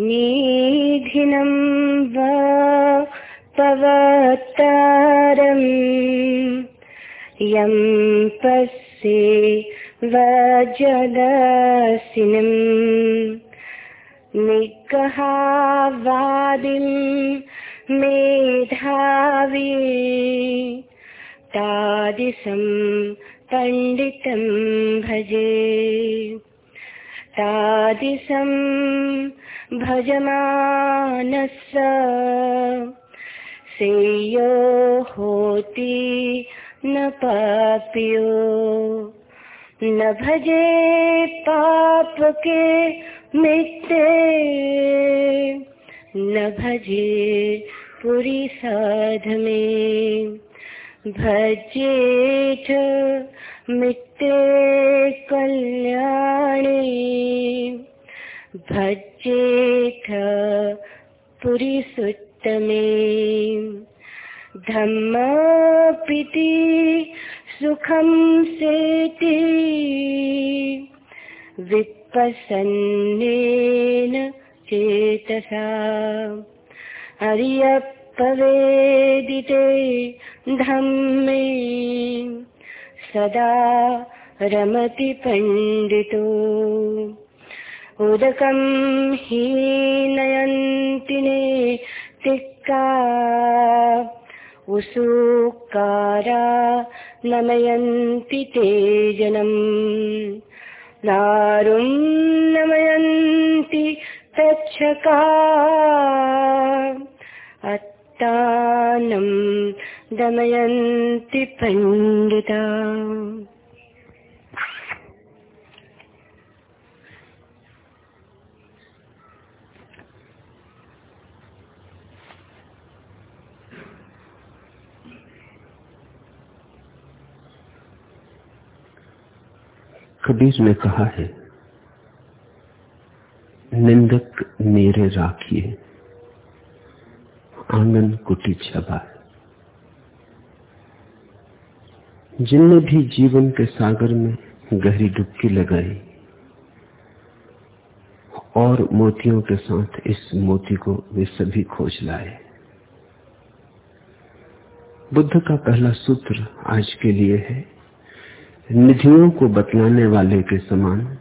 निधिनं वा पवतारम् यं पश्ये वजलसिनं निग्रहावादिं मेधावी। तादिशं पण्डितं भजे। तादिशं भजमानस सेयो होति न पापियो। न भजे पाप के मिटे न भजे पुरी साध में। भजेठ मिटे कल्याणे। भजेठ पुरी सुत्तमे धम्मपिति सुखं सेति। विपसन्नेन चेतसा। अर्यपवेदिते धम्मे। सदा रमति पण्डितो। उदकं हीनयन्ति ने तिक्का। उसुकारा नमयन्ति ते जनम् नारुं नमयन्ति तच्छका। अत्तानं दमयन्ति पण्डिता। कबीर ने कहा है, निंदक मेरे राखिए आँगन कुटी छबा जिनने भी जीवन के सागर में गहरी डुबकी लगाई और मोतियों के साथ इस मोती को वे सभी खोज लाए। बुद्ध का पहला सूत्र आज के लिए है निधियों को बतलाने वाले के समान,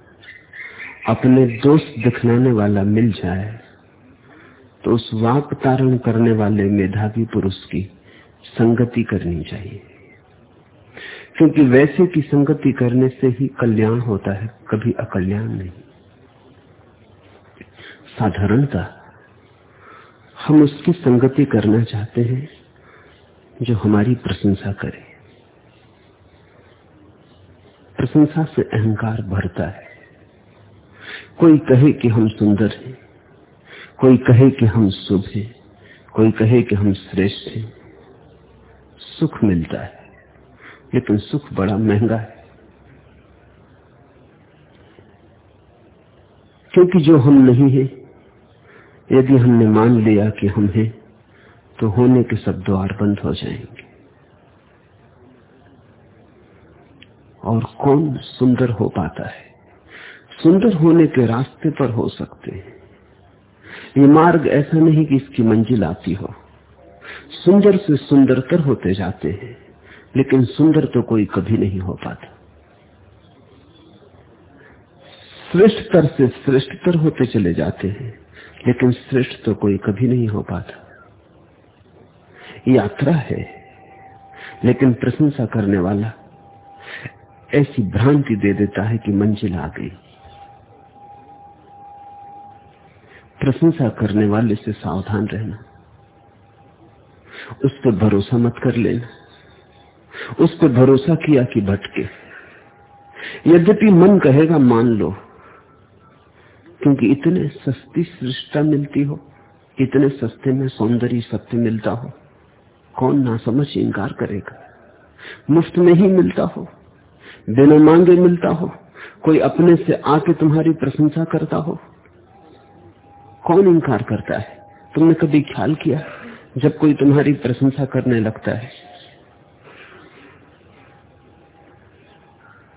अपने दोस्त दिखलाने वाला मिल जाए तो उस वाक तारण करने वाले मेधावी पुरुष की संगति करनी चाहिए। क्योंकि वैसे की संगति करने से ही कल्याण होता है, कभी अकल्याण नहीं। साधारणता, हम उसकी संगति करना चाहते हैं जो हमारी प्रशंसा करे। प्रशंसा से अहंकार भरता है। कोई कहे कि हम सुंदर हैं, कोई कहे कि हम शुभ हैं, कोई कहे कि हम श्रेष्ठ हैं, सुख मिलता है, लेकिन सुख बड़ा महँगा है। क्योंकि जो हम नहीं है, यदि हमने मान लिया कि हम हैं तो होने के सब द्वार बंद हो जाएँगे। और कौन सुंदर हो पाता है? सुंदर होने के रास्ते पर हो सकते हैं। ये मार्ग ऐसा नहीं कि इसकी मंजिल आती हो। सुंदर से सुंदरतर होते जाते हैं, लेकिन सुंदर तो कोई कभी नहीं हो पाता। श्रेष्ठतर से श्रेष्ठतर होते चले जाते हैं, लेकिन श्रेष्ठ तो कोई कभी नहीं हो पाता। यात्रा है, लेकिन प्रशंसा करने वाला ऐसी भ्रांति दे देता है कि मंजिल आ गई। प्रशंसा करने वाले से सावधान रहना। उस पर भरोसा मत कर लेना। उस पर भरोसा किया कि भटके। यद्यपि मन कहेगा, मान लो, क्योंकि इतने सस्ती सृष्टा मिलती हो, इतने सस्ते में सौंदर्य सत्य मिलता हो, कौन ना समझ इनकार करेगा? मुफ़्त में ही मिलता हो। बिना मांगे मिलता हो। कोई अपने से आके तुम्हारी प्रशंसा करता हो। कौन इनकार करता है? तुमने कभी ख्याल किया जब कोई तुम्हारी प्रशंसा करने लगता है?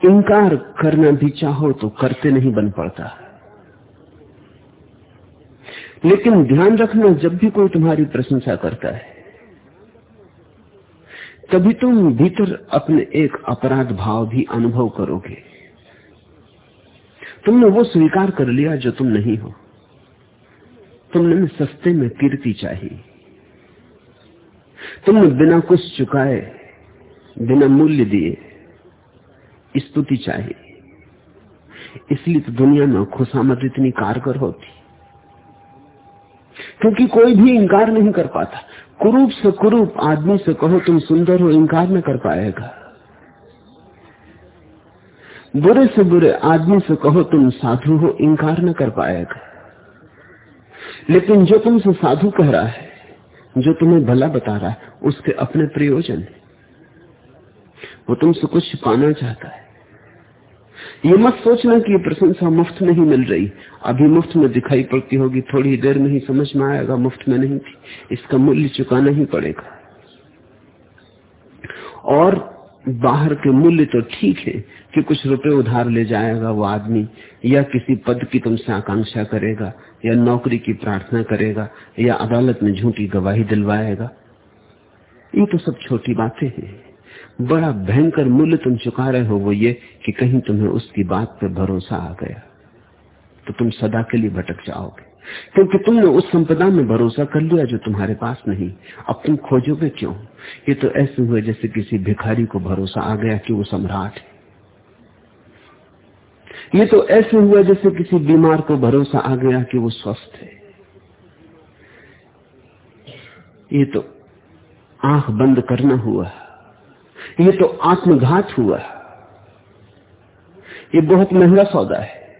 इनकार करना भी चाहो तो करते नहीं बन पड़ता। लेकिन ध्यान रखना जब भी कोई तुम्हारी प्रशंसा करता है तभी तुम भीतर अपने एक अपराध भाव भी अनुभव करोगे। तुमने वो स्वीकार कर लिया जो तुम नहीं हो। तुमने सस्ते में कीर्ति चाहिए। तुमने बिना कुछ चुकाए, बिना मूल्य दिए स्तुति चाहिए। इसलिए तो दुनिया में खुशामद इतनी कारगर होती। क्योंकि कोई भी इंकार नहीं कर पाता। कुरूप से कुरूप आदमी से कहो तुम सुंदर हो इंकार न कर पाएगा। बुरे से बुरे आदमी से कहो तुम साधु हो इंकार न कर पाएगा। लेकिन जो तुमसे साधु कह रहा है, जो तुम्हें भला बता रहा है, उसके अपने प्रयोजन है। वो तुमसे कुछ पाना चाहता है। ये मत सोचना कि प्रशंसा मुफ़्त नहीं मिल रही। अभी मुफ़्त में दिखाई पड़ती होगी, थोड़ी देर में ही समझ में आएगा, मुफ़्त में नहीं थी। इसका मूल्य चुकाना ही पड़ेगा। और बाहर के मूल्य तो ठीक है कि कुछ रुपए उधार ले जाएगा वो आदमी, या किसी पद की तुमसे आकांक्षा करेगा, या नौकरी की प्रार्थना करेगा, या अदालत में झूठी गवाही दिलवाएगा। ये तो सब छोटी बातें हैं। बड़ा भयंकर मूल्य तुम चुका रहे हो, वो ये कि कहीं तुम्हें उसकी बात पे भरोसा आ गया। तो तुम सदा के लिए भटक जाओगे। क्योंकि तुमने उस संपदा में भरोसा कर लिया जो तुम्हारे पास नहीं। अब तुम खोजोगे क्यों? ये तो ऐसे हुए जैसे किसी भिखारी को भरोसा आ गया कि वो सम्राट है। ये तो ऐसे हुआ जैसे किसी बीमार को भरोसा आ गया कि वो स्वस्थ है। ये तो आँख बंद करना हुआ। ये तो आत्मघात हुआ ये बहुत महँगा सौदा है।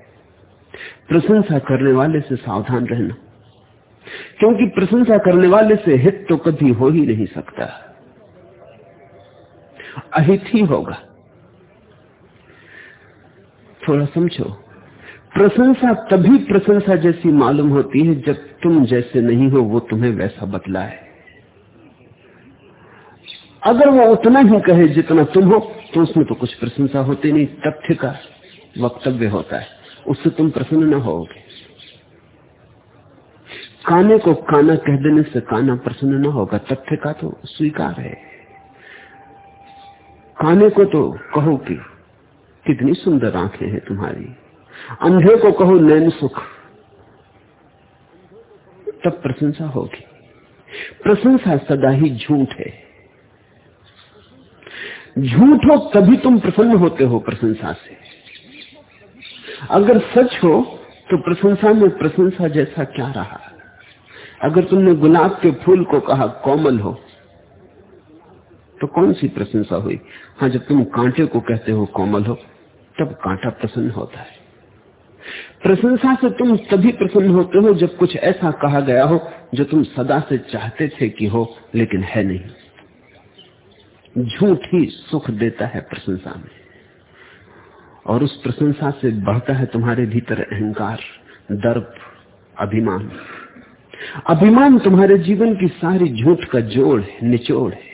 प्रशंसा करने वाले से सावधान रहना। क्योंकि प्रशंसा करने वाले से हित तो कभी हो ही नहीं सकता। अहित ही होगा। थोड़ा समझो, प्रशंसा तभी प्रशंसा जैसी मालूम होती है जब तुम जैसे नहीं हो, वो तुम्हें वैसा बदला है अगर वो उतना ही कहे जितना तुम हो तो उसमें तो कुछ प्रशंसा होती नहीं तथ्य का वक्तव्य होता है। उससे तुम प्रसन्न न होगे काने को काना कह देने से काना प्रसन्न न होगा तथ्य का तो स्वीकार है। काने को तो कहो कि कितनी सुंदर आँखें हैं तुम्हारी। अंधे को कहो नैन सुख, तब प्रशंसा होगी। प्रशंसा सदा ही झूठ है। झूठ हो तभी तुम प्रसन्न होते हो प्रशंसा से। अगर सच हो तो प्रशंसा में प्रशंसा जैसा क्या रहा? अगर तुमने गुलाब के फूल को कहा कोमल हो तो कौन सी प्रशंसा हुई? हाँ जब तुम कांटे को कहते हो कोमल हो, तब कांटा प्रसन्न होता है। प्रशंसा से तुम तभी प्रसन्न होते हो जब कुछ ऐसा कहा गया हो जो तुम सदा से चाहते थे कि हो, लेकिन है नहीं। झूठ ही सुख देता है प्रशंसा में। और उस प्रशंसा से बढ़ता है तुम्हारे भीतर अहंकार, दर्प, अभिमान। अभिमान तुम्हारे जीवन की सारी झूठ का जोड़ है, निचोड़ है।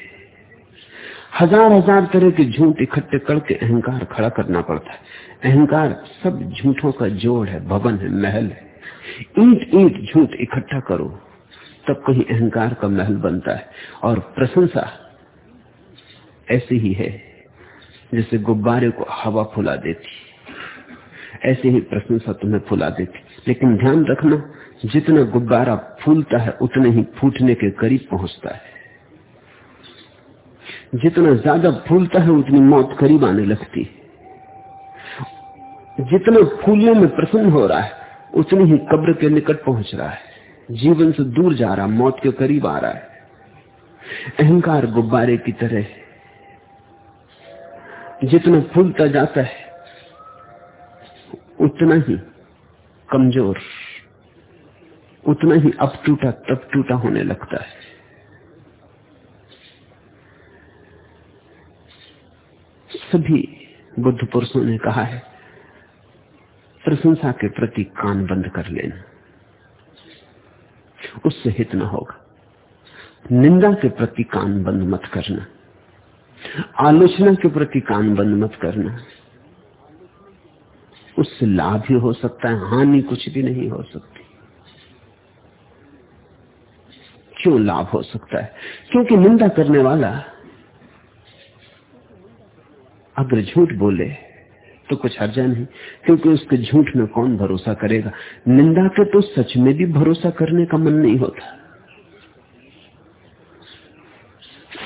हज़ार हज़ार तरह के झूठ इकट्ठे करके अहंकार खड़ा करना पड़ता है। अहंकार सब झूठों का जोड़ है, भवन है, महल है। ईट ईट झूठ इकट्ठा करो, तब कहीं अहंकार का महल बनता है। और प्रशंसा ऐसी ही है, जैसे गुब्बारे को हवा फुला देती। ऐसे ही प्रशंसा तुम्हें फुला देती। लेकिन ध्यान रखना, जितना गुब्बारा फूलता है, उतने ही फूटने के करीब पहुँचता है। जितना ज़्यादा फूलता है, उतनी मौत करीब आने लगती। है जितना फूलने में प्रसन्न हो रहा है, उतनी ही कब्र के निकट पहुँच रहा है। जीवन से दूर जा रहा, मौत के करीब आ रहा है। अहंकार गुब्बारे की तरह जितना फूलता जाता है, उतना ही कमज़ोर, उतना ही अब टूटा, तब टूटा होने लगता है। सभी बुद्ध पुरुषों ने कहा है, प्रशंसा के प्रति कान बंद कर लेना। उससे हित न होगा। निंदा के प्रति कान बंद मत करना। आलोचना के प्रति कान बंद मत करना। उससे लाभ ही हो सकता है, हानि कुछ भी नहीं हो सकती। क्यों लाभ हो सकता है? क्योंकि निंदा करने वाला अगर झूठ बोले तो कुछ हर्जा नहीं, क्योंकि उसके झूठ में कौन भरोसा करेगा? निंदा के तो सच में भी भरोसा करने का मन नहीं होता।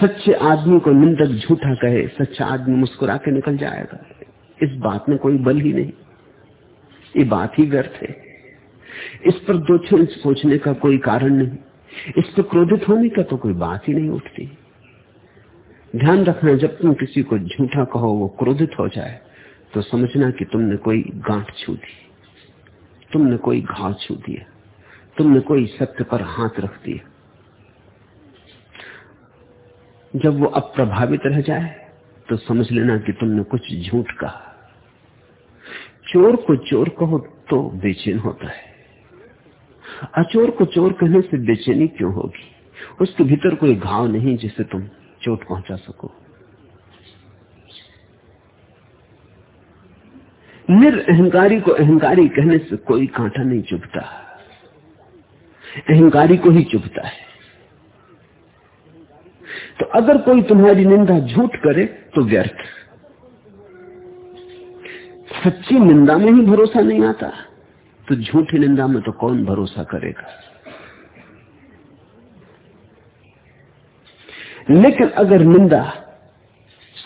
सच्चे आदमी को निंदक झूठा कहे, सच्चा आदमी मुस्कुरा के निकल जाएगा। इस बात में कोई बल ही नहीं। ये बात ही व्यर्थ है। इस पर दो क्षण सोचने का कोई कारण नहीं। इस पर क्रोधित होने का तो कोई बात ही नहीं उठती। ध्यान रखना, जब तुम किसी को झूठा कहो, वो क्रोधित हो जाए तो समझना कि तुमने कोई गांठ छू दी। तुमने कोई घाव छू दिया। तुमने कोई सत्य पर हाथ रख दिया। जब वो अप्रभावित रह जाए तो समझ लेना कि तुमने कुछ झूठ कहा। चोर को चोर कहो तो बेचैन होता है। अचोर को चोर कहने से बेचैनी क्यों होगी? उसके भीतर कोई घाव नहीं जिसे तुम चोट पहुँचा सको। निरअहकारी को अहंकारी कहने से कोई कांटा नहीं चुभता। अहंकारी को ही चुभता है। तो अगर कोई तुम्हारी निंदा झूठ करे तो व्यर्थ। सच्ची निंदा में ही भरोसा नहीं आता। तो झूठी निंदा में तो कौन भरोसा करेगा? लेकिन अगर निंदा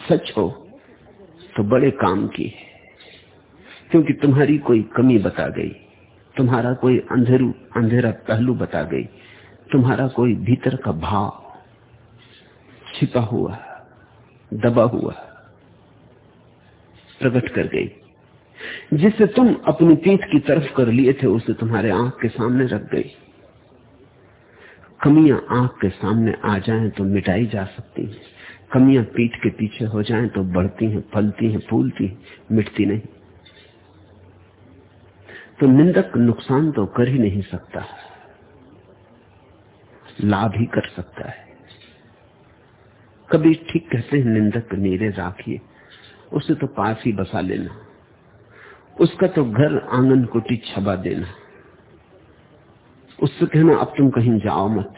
सच हो तो बड़े काम की है। क्योंकि तुम्हारी कोई कमी बता गई, तुम्हारा कोई अंधेरू, अंधेरा पहलू बता गई, तुम्हारा कोई भीतर का भाव छिपा हुआ, दबा हुआ, प्रकट कर गई। जिसे तुम अपनी पीठ की तरफ़ कर लिए थे, उसे तुम्हारे आँख के सामने रख गई। कमियाँ आँख के सामने आ जाएँ तो मिटाई जा सकती हैं। कमियाँ पीठ के पीछे हो जाएँ तो बढ़ती हैं, फलती हैं, फूलती हैं, मिटती नहीं। तो निंदक नुकसान तो कर ही नहीं सकता। लाभ ही कर सकता है। कभी ठीक कहते हैं, निंदक नीरे राखिए। उसे तो पास ही बसा लेना। उसका तो घर आँगन कुटी छबा देना। उससे कहना, अब तुम कहीं जाओ मत।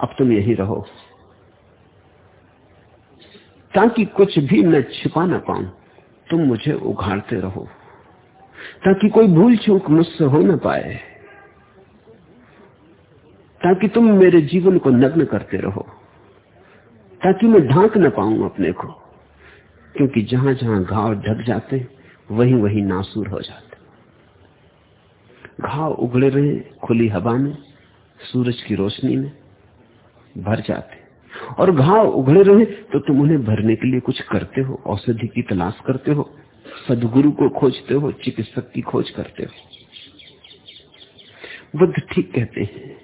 अब तुम यही रहो। ताकि कुछ भी मैं छिपा ना पाऊँ, तुम मुझे उघाड़ते रहो। ताकि कोई भूल चूक मुझसे हो ना पाए। ताकि तुम मेरे जीवन को नग्न करते रहो। ताकि मैं ढांक न पाऊँ अपने को। क्योंकि जहाँ जहाँ घाव ढक जाते, वहीं वहीं नासूर हो जाते। घाव उगड़े रहे, खुली हवा में, सूरज की रोशनी में, भर जाते। और घाव उगड़े रहे तो तुम उन्हें भरने के लिए कुछ करते हो, औषधि की तलाश करते हो, सदगुरु को खोजते हो, चिकित्सक की खोज करते हो। बुद्ध ठीक कहते हैं,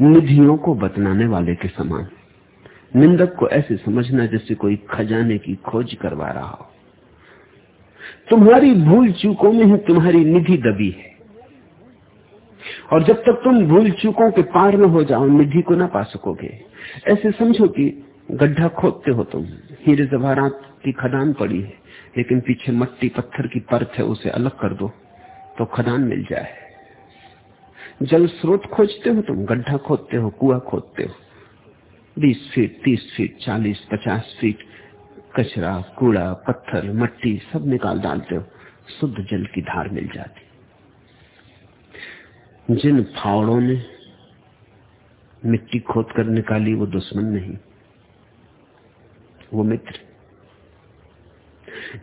निधियों को बतलाने वाले के समान। निंदक को ऐसे समझना जैसे कोई खजाने की खोज करवा रहा हो। तुम्हारी भूल चूकों में ही तुम्हारी निधि दबी है। और जब तक तुम भूल चूकों के पार न हो जाओ, निधि को ना पा सकोगे। ऐसे समझो कि गड्ढा खोदते हो तुम, हीरे जवाहरात की खदान पड़ी है, लेकिन पीछे मट्टी पत्थर की परत है, उसे अलग कर दो तो खदान मिल जाए। जल स्रोत खोजते हो तुम, गड्ढा खोदते हो, कुआ खोदते हो। बीस फीट, तीस फीट, चालीस, पचास फीट, कचरा, कूड़ा, पत्थर, मट्टी सब निकाल डालते हो, शुद्ध जल की धार मिल जाती। जिन फावड़ों ने मिट्टी खोद कर निकाली, वो दुश्मन नहीं, वो मित्र।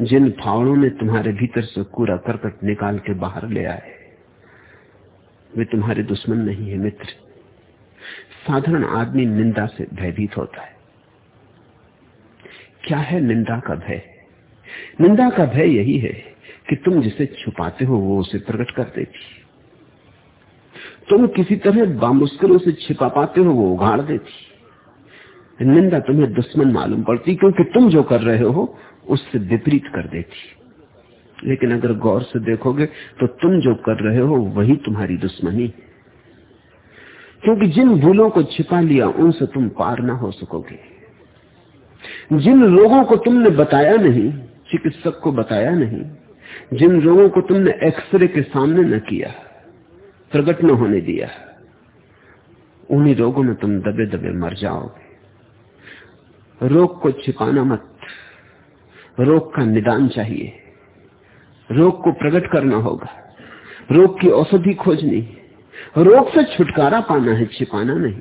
जिन फावड़ों ने तुम्हारे भीतर से कूड़ा करकट निकाल के बाहर ले आए, वे तुम्हारे दुश्मन नहीं है, मित्र। साधारण आदमी निंदा से भयभीत होता है। क्या है निंदा का भय? निंदा का भय यही है कि तुम जिसे छुपाते हो, वो उसे प्रकट कर देती तुम किसी तरह बामुश्किलों से छिपा पाते हो, वो उगाड़ देती निंदा तुम्हें दुश्मन मालूम पड़ती, क्योंकि तुम जो कर रहे हो, उससे विपरीत कर देती लेकिन अगर गौर से देखोगे तो तुम जो कर रहे हो, वही तुम्हारी दुश्मनी क्योंकि जिन भूलों को छिपा लिया, उनसे तुम पार ना हो सकोगे। जिन लोगों को तुमने बताया नहीं, चिकित्सक को बताया नहीं, जिन लोगों को तुमने एक्सरे के सामने न किया, प्रकट न होने दिया, उन्हीं रोगों में तुम दबे दबे मर जाओगे। रोग को छिपाना मत। रोग का निदान चाहिए। रोग को प्रकट करना होगा। रोग की औषधि खोजनी। रोग से छुटकारा पाना है, छिपाना नहीं।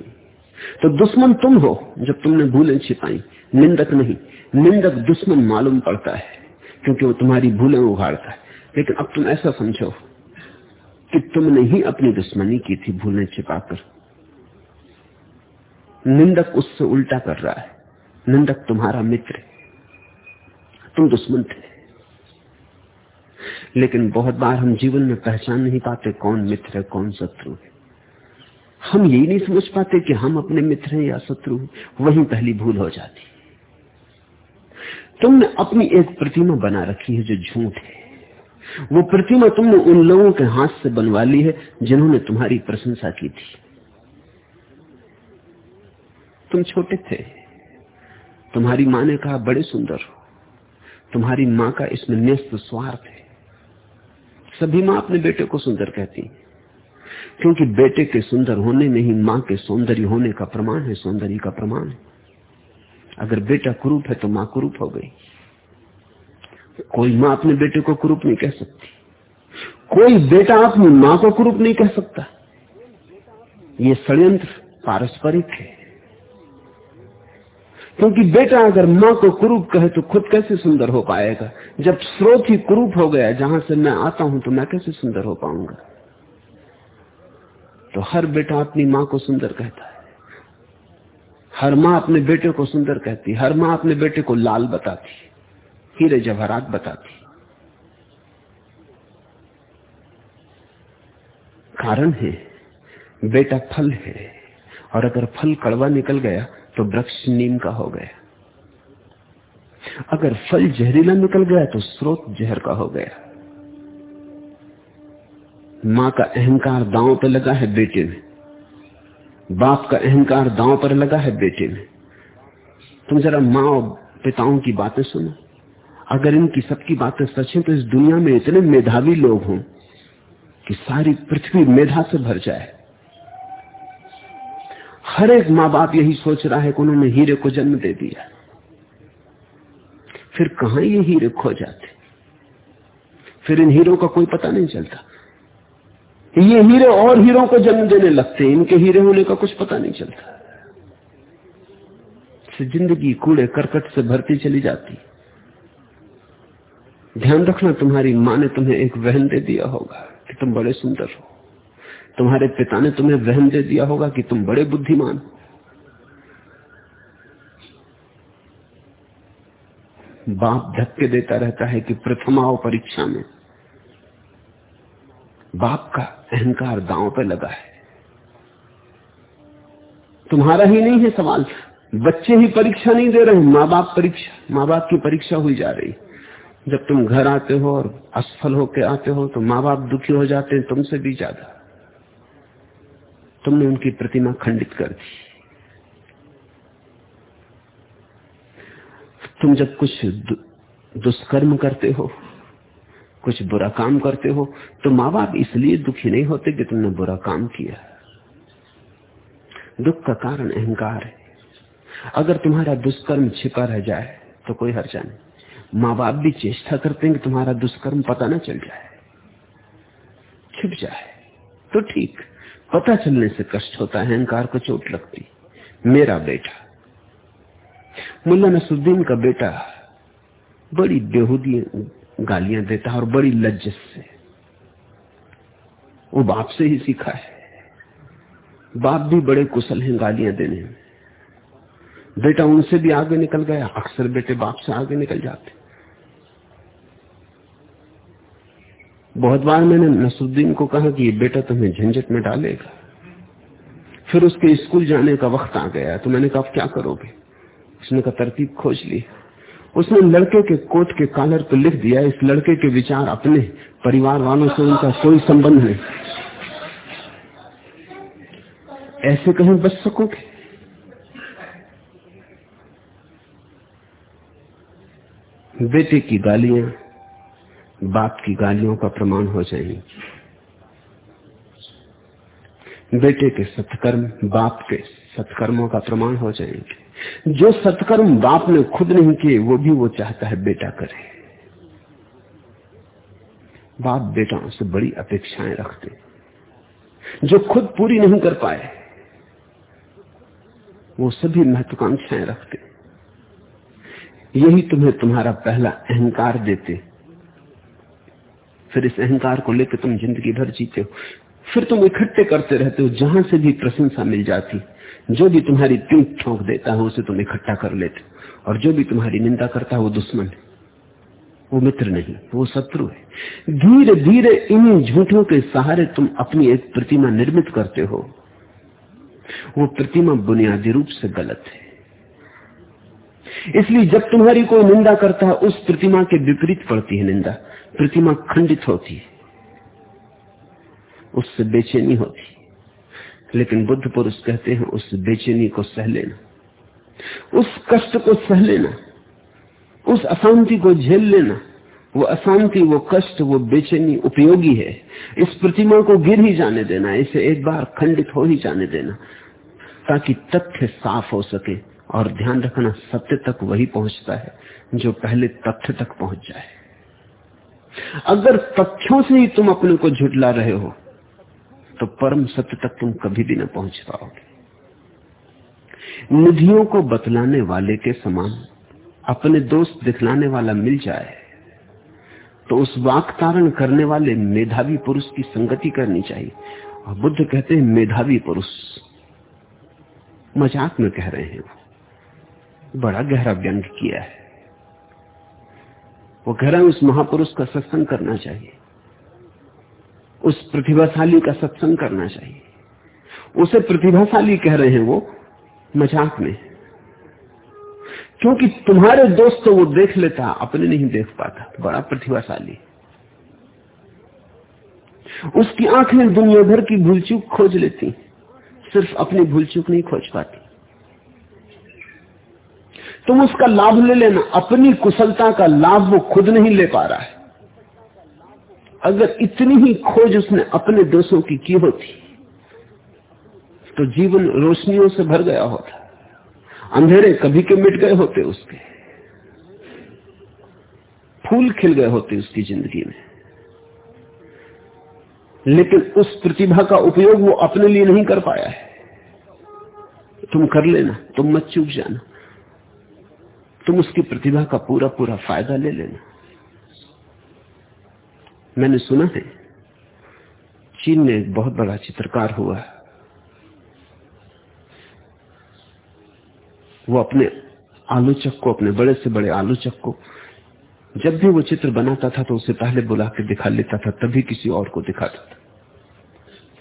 तो दुश्मन तुम हो, जब तुमने भूलें छिपाई। निंदक नहीं, निंदक दुश्मन मालूम पड़ता है, क्योंकि वो तुम्हारी भूलें उघाड़ता है। लेकिन अब तुम ऐसा समझो कि तुमने ही अपनी दुश्मनी की थी भूलें छिपाकर। निंदक उससे उल्टा कर रहा है। निंदक तुम्हारा मित्र तुम दुश्मन थे। लेकिन बहुत बार हम जीवन में पहचान नहीं पाते कौन मित्र है, कौन शत्रु है। हम यही नहीं समझ पाते कि हम अपने मित्र हैं या शत्रु हैं। वही पहली भूल हो जाती। तुमने अपनी एक प्रतिमा बना रखी है जो झूठ है। वो प्रतिमा तुमने उन लोगों के हाथ से बनवा ली है जिन्होंने तुम्हारी प्रशंसा की थी। तुम छोटे थे। तुम्हारी माँ ने कहा, बड़े सुंदर हो। तुम्हारी माँ का इसमें न्यस्त स्वार्थ है। सभी माँ अपने बेटे को सुंदर कहती क्योंकि बेटे के सुंदर होने में ही माँ के सौंदर्य होने का प्रमाण है, सौंदर्य का प्रमाण है। अगर बेटा कुरूप है तो माँ कुरूप हो गई। कोई माँ अपने बेटे को कुरूप नहीं कह सकती। कोई बेटा अपनी माँ को कुरूप नहीं कह सकता। ये षड्यंत्र पारस्परिक है। क्योंकि बेटा अगर माँ को कुरूप कहे तो खुद कैसे सुंदर हो पाएगा? जब स्रोत ही कुरूप हो गया, जहाँ से मैं आता हूँ तो मैं कैसे सुंदर हो पाऊँगा? तो हर बेटा अपनी माँ को सुंदर कहता है। हर माँ अपने बेटे को सुंदर कहती हर माँ अपने बेटे को लाल बताती हीरे जवाहरात बताती कारण है, बेटा फल है। और अगर फल कड़वा निकल गया तो वृक्ष नीम का हो गया। अगर फल जहरीला निकल गया तो स्रोत जहर का हो गया। माँ का अहंकार दांव पर लगा है बेटे में। बाप का अहंकार दांव पर लगा है बेटे में। तुम जरा माँ और पिताओं की बातें सुनो। अगर इनकी सबकी बातें सच है तो इस दुनिया में इतने मेधावी लोग हों कि सारी पृथ्वी मेधा से भर जाए। हर एक माँ बाप यही सोच रहा है कि उन्होंने हीरे को जन्म दे दिया। फिर कहा ये हीरे खो जाते? फिर इन हीरो का कोई पता नहीं चलता। ये हीरे और हीरो को जन्म देने लगते इनके हीरे होने का कुछ पता नहीं चलता। ज़िंदगी कूड़े करकट से भरती चली जाती। ध्यान रखना, तुम्हारी माँ ने तुम्हें एक वहन दे दिया होगा कि तुम बड़े सुंदर हो। तुम्हारे पिता ने तुम्हें वहन दे दिया होगा कि तुम बड़े बुद्धिमान बाप धक्के देता रहता है कि प्रथमाओ परीक्षा में। बाप का अहंकार दांव पे लगा है। तुम्हारा ही नहीं है सवाल। बच्चे ही परीक्षा नहीं दे रहे माँ बाप परीक्षा माँ बाप की परीक्षा हुई जा रही। जब तुम घर आते हो और असफल होके आते हो तो माँ बाप दुखी हो जाते हैं, तुमसे भी ज़्यादा। तुमने उनकी प्रतिमा खंडित कर दी। तुम जब कुछ दुष्कर्म करते हो, कुछ बुरा काम करते हो तो माँ बाप इसलिए दुखी नहीं होते कि तुमने बुरा काम किया। दुख का कारण अहंकार है। अगर तुम्हारा दुष्कर्म छिपा रह जाए तो कोई हर्जा नहीं। माँ बाप भी चेष्टा करते हैं कि तुम्हारा दुष्कर्म पता ना चल जाए। छिप जाए तो ठीक। पता चलने से कष्ट होता है, अहंकार को चोट लगती। मेरा बेटा मुल्ला नसुद्दीन का बेटा बड़ी बेहूदी गालियाँ देता और बड़ी लज्जत से। वो बाप से ही सीखा है। बाप भी बड़े कुशल हैं गालियाँ देने में। बेटा उनसे भी आगे निकल गया, अक्सर बेटे बाप से आगे निकल जाते। बहुत बार मैंने नसुद्दीन को कहा कि ये बेटा तुम्हें झंझट में डालेगा। फिर उसके स्कूल जाने का वक्त आ गया तो मैंने कहा क्या करोगे? उसने कहा, तरतीब खोज ली। उसने लड़के के कोट के कॉलर पर लिख दिया, इस लड़के के विचार अपने परिवार वालों से उनका कोई संबंध नहीं। ऐसे कहीं बच सकोगे? बेटे की गालियाँ बाप की गालियों का प्रमाण हो जाएँगी। बेटे के सत्कर्म, बाप के सत्कर्मों का प्रमाण हो जाएँगे। जो सत्कर्म बाप ने खुद नहीं किए, वो भी वो चाहता है बेटा करे। बाप बेटाओं से बड़ी अपेक्षाएँ रखते जो खुद पूरी नहीं कर पाए, वो सभी महत्वाकांक्षाएँ रखते यही तुम्हें तुम्हारा पहला अहंकार देते फिर इस अहंकार को लेकर तुम ज़िंदगी भर जीते हो। फिर तुम इकट्ठे करते रहते हो, जहाँ से भी प्रशंसा मिल जाती। जो भी तुम्हारी पीठ ठोंक देता है, उसे तुम इकट्ठा कर लेते हो। और जो भी तुम्हारी निंदा करता है, वो दुश्मन है। वो मित्र नहीं, वो शत्रु है। धीरे धीरे इन्हीं झूठों के सहारे तुम अपनी एक प्रतिमा निर्मित करते हो। वो प्रतिमा बुनियादी रूप से गलत है। इसलिए जब तुम्हारी कोई निंदा करता है, उस प्रतिमा के विपरीत पड़ती है निंदा। प्रतिमा खंडित होती है। उससे बेचैनी होती लेकिन बुद्ध पुरुष कहते हैं, उस बेचैनी को सह लेना। उस कष्ट को सह लेना। उस अशांति को झेल लेना। वो अशांति, वो कष्ट, वो बेचैनी उपयोगी है। इस प्रतिमा को गिर ही जाने देना, इसे एक बार खंडित हो ही जाने देना, ताकि तथ्य साफ़ हो सके और ध्यान रखना सत्य तक वही पहुँचता है, जो पहले तथ्य तक पहुँच जाए। अगर तथ्यों से ही तुम अपने को झुटला रहे हो तो परम सत्य तक तुम कभी भी ना पहुँच पाओगे। निधियों को बतलाने वाले के समान अपने दोस्त दिखलाने वाला मिल जाए तो उस वाक तारण करने वाले मेधावी पुरुष की संगति करनी चाहिए। और बुद्ध कहते हैं, मेधावी पुरुष, मज़ाक में कह रहे हैं बड़ा गहरा व्यंग किया है। वो कह रहे हैं, उस महापुरुष का सत्संग करना चाहिए। उस प्रतिभाशाली का सत्संग करना चाहिए। उसे प्रतिभाशाली कह रहे हैं वो, मज़ाक में। क्योंकि तुम्हारे दोस्त तो वो देख लेता, अपने नहीं देख पाता, बड़ा प्रतिभाशाली। उसकी आँखें दुनिया भर की भूल चूक खोज लेती, सिर्फ़ अपनी भूल चूक नहीं खोज पाती। तुम उसका लाभ ले लेना। अपनी कुशलता का लाभ वो खुद नहीं ले पा रहा है। अगर इतनी ही खोज उसने अपने दोषों की की होती तो जीवन रोशनियों से भर गया होता। अंधेरे कभी के मिट गए होते उसके। फूल खिल गए होते उसकी ज़िंदगी में। लेकिन उस प्रतिभा का उपयोग वो अपने लिए नहीं कर पाया है। तुम कर लेना, तुम मत चूक जाना। तुम उसकी प्रतिभा का पूरा पूरा फ़ायदा ले लेना। मैंने सुना है, चीन में एक बहुत बड़ा चित्रकार हुआ है। वो अपने आलोचक को, अपने बड़े से बड़े आलोचक को, जब भी वो चित्र बनाता था तो उसे पहले बुला के दिखा लेता था, तभी किसी और को दिखाता था।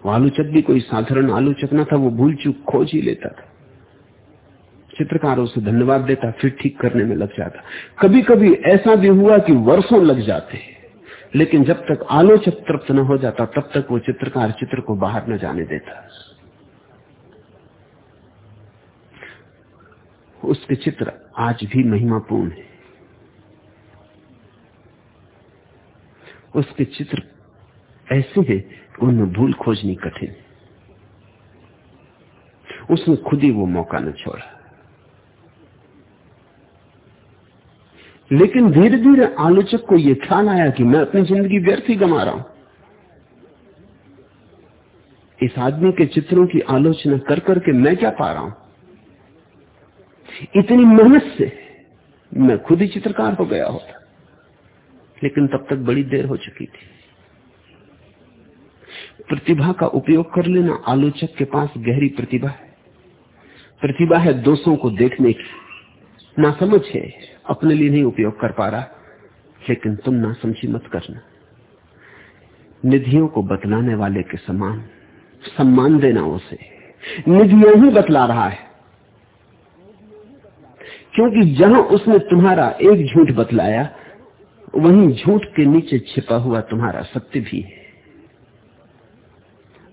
वो आलोचक भी कोई साधारण आलोचक ना था, वो भूल चूक खोज ही लेता था। चित्रकारों से धन्यवाद देता, फिर ठीक करने में लग जाता। कभी कभी ऐसा भी हुआ कि वर्षों लग जाते लेकिन जब तक आलोचक तृप्त न हो जाता, तब तक वो चित्रकार चित्र को बाहर न जाने देता। उसके चित्र आज भी महिमापूर्ण है। उसके चित्र ऐसे हैं उनमें भूल खोजनी कठिन उसने खुद ही वो मौका न छोड़ा। लेकिन धीरे धीरे आलोचक को यह ख्याल आया कि मैं अपनी ज़िंदगी व्यर्थ ही गमा रहा हूँ। इस आदमी के चित्रों की आलोचना कर करके मैं क्या पा रहा हूँ? इतनी मेहनत से मैं खुद ही चित्रकार हो गया होता। लेकिन तब तक बड़ी देर हो चुकी थी। प्रतिभा का उपयोग कर लेना आलोचक के पास गहरी प्रतिभा है। प्रतिभा है दोषों को देखने की। ना समझ है। अपने लिए नहीं उपयोग कर पा रहा, लेकिन तुम ना समझी मत करना। निधियों को बतलाने वाले के समान सम्मान देना उसे। निधियों ही बतला रहा है। क्योंकि जहाँ उसने तुम्हारा एक झूठ बतलाया, वहीं झूठ के नीचे छिपा हुआ तुम्हारा सत्य भी है।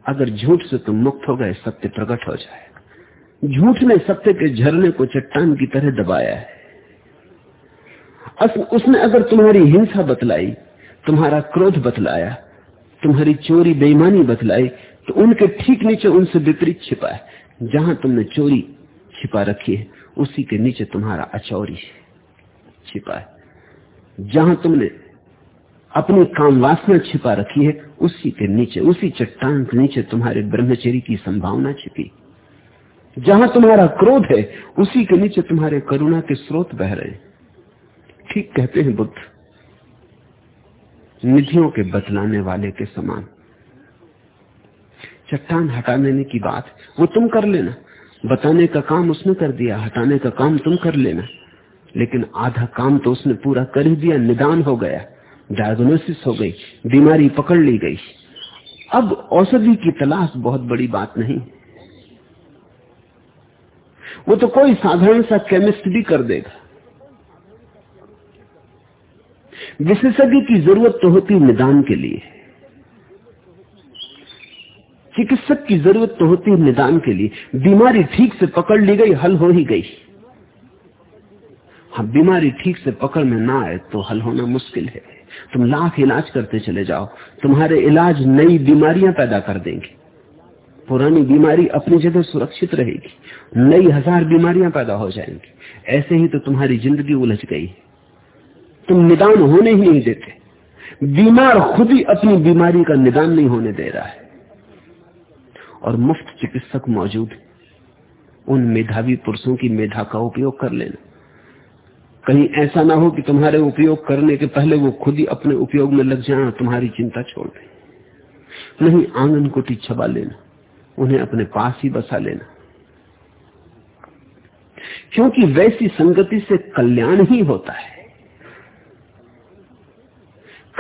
अगर झूठ से तुम मुक्त हो गए, सत्य प्रकट हो जाएगा। झूठ ने सत्य के झरने को चट्टान की तरह दबाया है। उसने अगर तुम्हारी हिंसा बतलाई, तुम्हारा क्रोध बतलाया, तुम्हारी चोरी बेईमानी बतलाई तो उनके ठीक नीचे उनसे विपरीत छिपा है। जहाँ तुमने चोरी छिपा रखी है, उसी के नीचे तुम्हारा अचौरी छिपा है। जहाँ तुमने अपनी काम वासना छिपा रखी है, उसी के नीचे, उसी चट्टान के नीचे तुम्हारे ब्रह्मचरी की संभावना छिपी। जहाँ तुम्हारा क्रोध है, उसी के नीचे तुम्हारे करुणा के स्रोत बह रहे ठीक कहते हैं बुद्ध, निधियों के बतलाने वाले के समान। चट्टान हटा देने की बात, वो तुम कर लेना। बताने का काम उसने कर दिया, हटाने का काम तुम कर लेना। लेकिन आधा काम तो उसने पूरा कर ही दिया, निदान हो गया डायग्नोसिस हो गई, बीमारी पकड़ ली गई। अब औषधि की तलाश बहुत बड़ी बात नहीं। वो तो कोई साधारण सा केमिस्ट भी कर देगा। विशेषज्ञ की ज़रूरत तो होती निदान के लिए। चिकित्सक की ज़रूरत तो होती है निदान के लिए। बीमारी ठीक से पकड़ ली गई, हल हो ही गई। हाँ बीमारी ठीक से पकड़ में ना आए तो हल होना मुश्किल है। तुम लाख इलाज करते चले जाओ, तुम्हारे इलाज नई बीमारियाँ पैदा कर देंगे। पुरानी बीमारी अपनी जगह सुरक्षित रहेगी। नई हज़ार बीमारियाँ पैदा हो जाएँगी। ऐसे ही तो तुम्हारी ज़िंदगी उलझ गई। तुम निदान होने ही नहीं देते। बीमार खुद ही अपनी बीमारी का निदान नहीं होने दे रहा है। और मुफ़्त चिकित्सक मौजूद है। उन मेधावी पुरुषों की मेधा का उपयोग कर लेना। कहीं ऐसा ना हो कि तुम्हारे उपयोग करने के पहले वो खुद ही अपने उपयोग में लग जाए तुम्हारी चिंता छोड़ दे। नहीं, आँगन कोटी छबा लेना। उन्हें अपने पास ही बसा लेना। क्योंकि वैसी संगति से कल्याण ही होता है।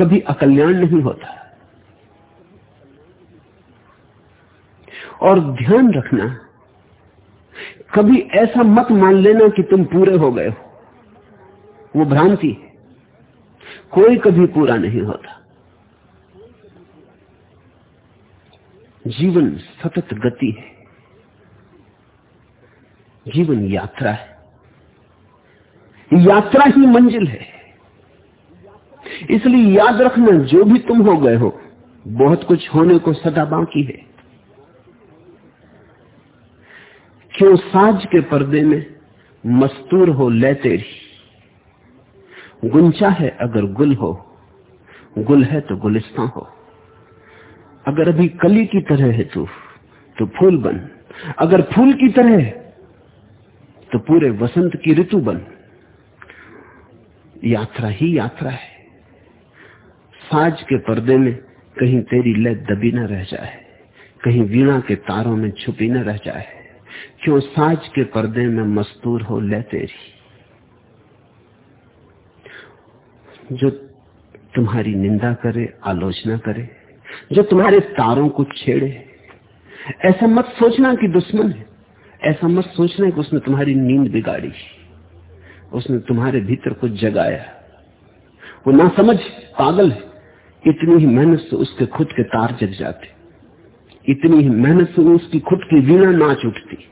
कभी अकल्याण नहीं होता। और ध्यान रखना, कभी ऐसा मत मान लेना कि तुम पूरे हो गए हो। वो भ्रांति है। कोई कभी पूरा नहीं होता। जीवन सतत गति है। जीवन यात्रा है। यात्रा ही मंजिल है। इसलिए याद रखना, जो भी तुम हो गए हो, बहुत कुछ होने को सदा बाकी है। क्यों साज के पर्दे में मस्तूर हो ले तेरी? गुंचा है अगर गुल हो, गुल है तो गुलिस्ता हो। अगर अभी कली की तरह है तू तो फूल बन। अगर फूल की तरह है तो पूरे वसंत की ऋतु बन। यात्रा ही यात्रा है। साज के पर्दे में कहीं तेरी लय दबी न रह जाए, कहीं वीणा के तारों में छुपी न रह जाए। क्यों साज के पर्दे में मस्तूर हो ले तेरी? जो तुम्हारी निंदा करे, आलोचना करे, जो तुम्हारे तारों को छेड़े, ऐसा मत सोचना कि दुश्मन है। ऐसा मत सोचना कि उसने तुम्हारी नींद बिगाड़ी, उसने तुम्हारे भीतर कुछ जगाया। वो ना समझ पागल है। इतनी ही मेहनत से उसके खुद के तार जग जाते। इतनी ही मेहनत से उसकी खुद की वीणा नाच उठती।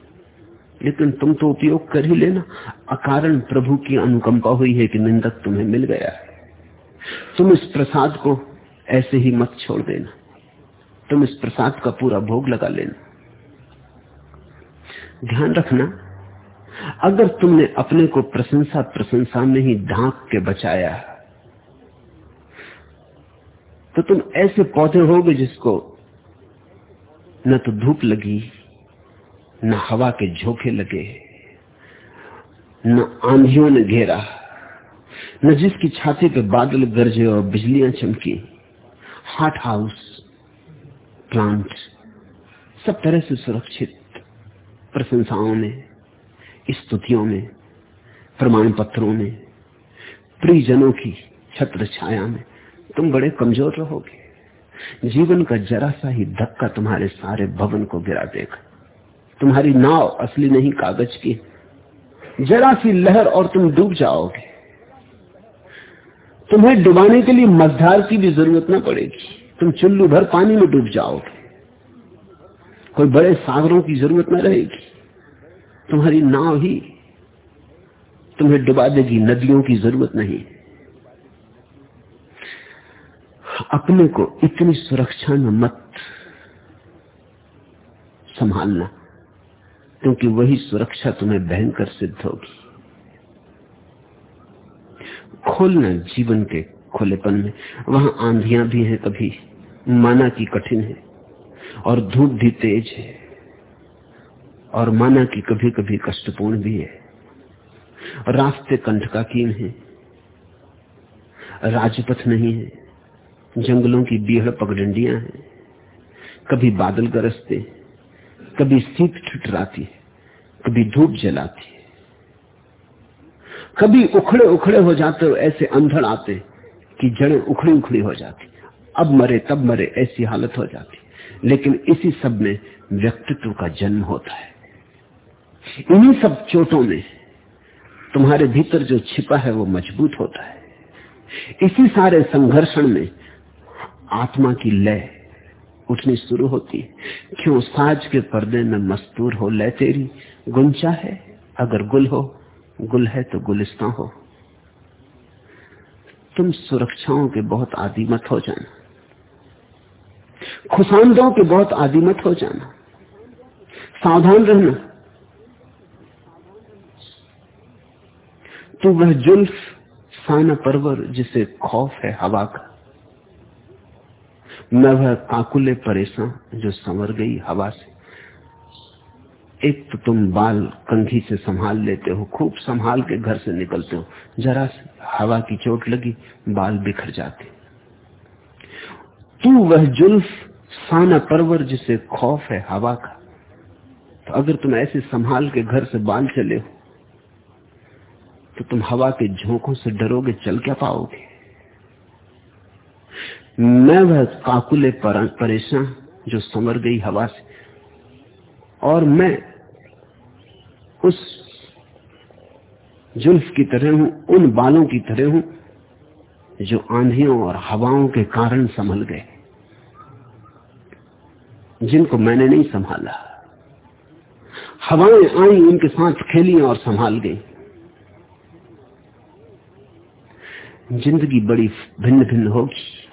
लेकिन तुम तो उपयोग कर ही लेना। अकारण प्रभु की अनुकंपा हुई है कि निंदक तुम्हें मिल गया है। तुम इस प्रसाद को ऐसे ही मत छोड़ देना। तुम इस प्रसाद का पूरा भोग लगा लेना। ध्यान रखना, अगर तुमने अपने को प्रशंसा प्रशंसा में ही ढांक के बचाया तो तुम ऐसे पौधे होगे जिसको न तो धूप लगी, न हवा के झोंके लगे, न आंधियों ने घेरा, न जिसकी छाती पे बादल गरजे और बिजलियाँ चमकी हाट हाउस प्लांट सब तरह से सुरक्षित प्रशंसाओं में, स्तुतियों में प्रमाण पत्रों में, प्रियजनों की छत्र छाया में। तुम बड़े कमज़ोर रहोगे। जीवन का जरा सा ही धक्का तुम्हारे सारे भवन को गिरा देगा। तुम्हारी नाव असली नहीं कागज़ की। जरा सी लहर और तुम डूब जाओगे। तुम्हें डुबाने के लिए मझधार की भी ज़रूरत ना पड़ेगी। तुम चुल्लू भर पानी में डूब जाओगे। कोई बड़े सागरों की ज़रूरत ना रहेगी। तुम्हारी नाव ही तुम्हें डुबा देगी, नदियों की ज़रूरत नहीं। अपने को इतनी सुरक्षा में मत संभालना, क्योंकि वही सुरक्षा तुम्हें भयंकर सिद्ध होगी। खोलना जीवन के खुलेपन में। वहाँ आंधियाँ भी हैं कभी, माना की कठिन है, और धूप भी तेज है, और माना की कभी कभी कष्टपूर्ण भी है। रास्ते कंटकाकीन है, राजपथ नहीं है जंगलों की बीहड़ पगडंडियाँ हैं। कभी बादल गरजते कभी शीत ठिठराती है, कभी धूप जलाती है। कभी उखड़े उखड़े हो जाते हो, ऐसे अंधड़ आते कि जड़ें उखड़ी उखड़ी हो जाती अब मरे, तब मरे, ऐसी हालत हो जाती लेकिन इसी सब में व्यक्तित्व का जन्म होता है। इन्हीं सब चोटों में तुम्हारे भीतर जो छिपा है, वो मज़बूत होता है। इसी सारे संघर्षण में आत्मा की लय उठनी शुरू होती क्यों साज के पर्दे में मस्तूर हो लय तेरी? गुंचा है अगर गुल हो, गुल है तो गुलिस्ता हो। तुम सुरक्षाओं के बहुत आदि मत हो जाना। खुशामदों के बहुत आदि मत हो जाना। सावधान रहना। तो वह जुल्फ, साना परवर जिसे खौफ है हवा का। मैं वह काकुले परेशान जो संवर गई हवा से। एक तो तुम बाल कंघी से संभाल लेते हो, खूब संभाल के घर से निकलते हो। जरा से हवा की चोट लगी, बाल बिखर जाते। तू वह जुल्फ, साना परवर जिसे खौफ है हवा का। तो अगर तुम ऐसे संभाल के घर से बाल चले हो तो तुम हवा के झोंकों से डरोगे, चल क्या पाओगे? मैं वह काकुले परेशान, जो समर गई हवा से। और मैं उस जुल्फ की तरह हूँ, उन बालों की तरह हूँ, जो आंधियों और हवाओं के कारण संभल गए, जिनको मैंने नहीं संभाला। हवाएँ आई, उनके साथ खेली और संभाल गई। ज़िंदगी बड़ी भिन्न भिन्न होगी।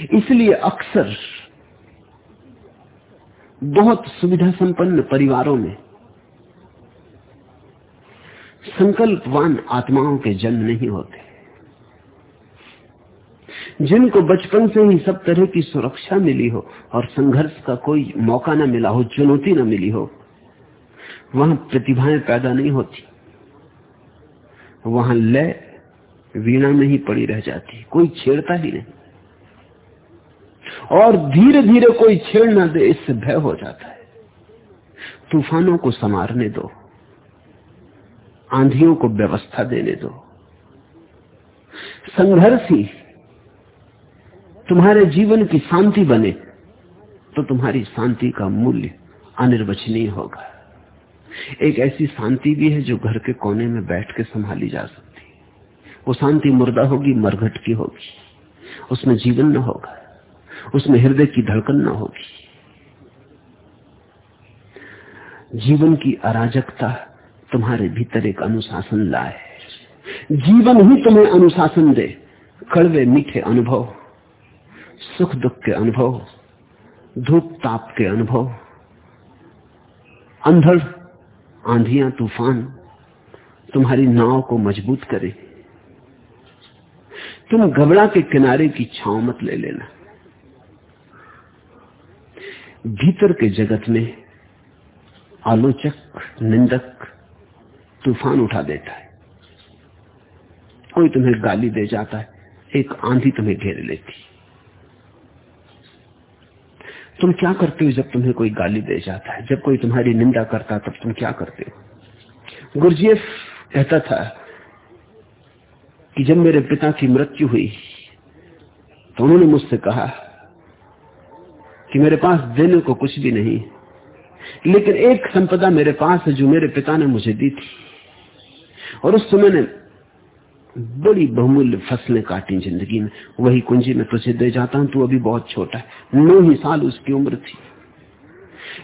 इसलिए अक्सर बहुत सुविधा संपन्न परिवारों में संकल्पवान आत्माओं के जन्म नहीं होते। जिनको बचपन से ही सब तरह की सुरक्षा मिली हो और संघर्ष का कोई मौका ना मिला हो, चुनौती ना मिली हो, वहाँ प्रतिभाएँ पैदा नहीं होती। वहाँ लय वीणा में ही पड़ी रह जाती, कोई छेड़ता ही नहीं। और धीरे धीरे कोई छेड़ ना दे, इससे भय हो जाता है। तूफानों को संवारने दो। आंधियों को व्यवस्था देने दो। संघर्ष ही तुम्हारे जीवन की शांति बने तो तुम्हारी शांति का मूल्य अनिर्वचनीय होगा। एक ऐसी शांति भी है जो घर के कोने में बैठ के संभाली जा सकती है। वो शांति मुर्दा होगी, मरघट की होगी। उसमें जीवन न होगा। उसमें हृदय की धड़कन न होगी। जीवन की अराजकता तुम्हारे भीतर एक अनुशासन लाए। जीवन ही तुम्हें अनुशासन दे, कड़वे मीठे अनुभव, सुख दुख के अनुभव, धूप ताप के अनुभव, अंधड़, आंधियाँ, तूफ़ान तुम्हारी नाव को मज़बूत करे। तुम गबड़ा के किनारे की छाव मत ले लेना। भीतर के जगत में आलोचक, निंदक तूफ़ान उठा देता है। कोई तुम्हें गाली दे जाता है, एक आंधी तुम्हें घेर लेती तुम क्या करते हो जब तुम्हें कोई गाली दे जाता है? जब कोई तुम्हारी निंदा करता तब तुम क्या करते हो? गुरजेफ कहता था कि जब मेरे पिता की मृत्यु हुई तो उन्होंने मुझसे कहा कि मेरे पास देने को कुछ भी नहीं लेकिन एक संपदा मेरे पास है जो मेरे पिता ने मुझे दी थी। और उस समय ने बड़ी बहुमूल्य फ़सलें काटी ज़िंदगी में। वही कुंजी में तुझे दे जाता हूँ, तू अभी बहुत छोटा है। नौ ही साल उसकी उम्र थी।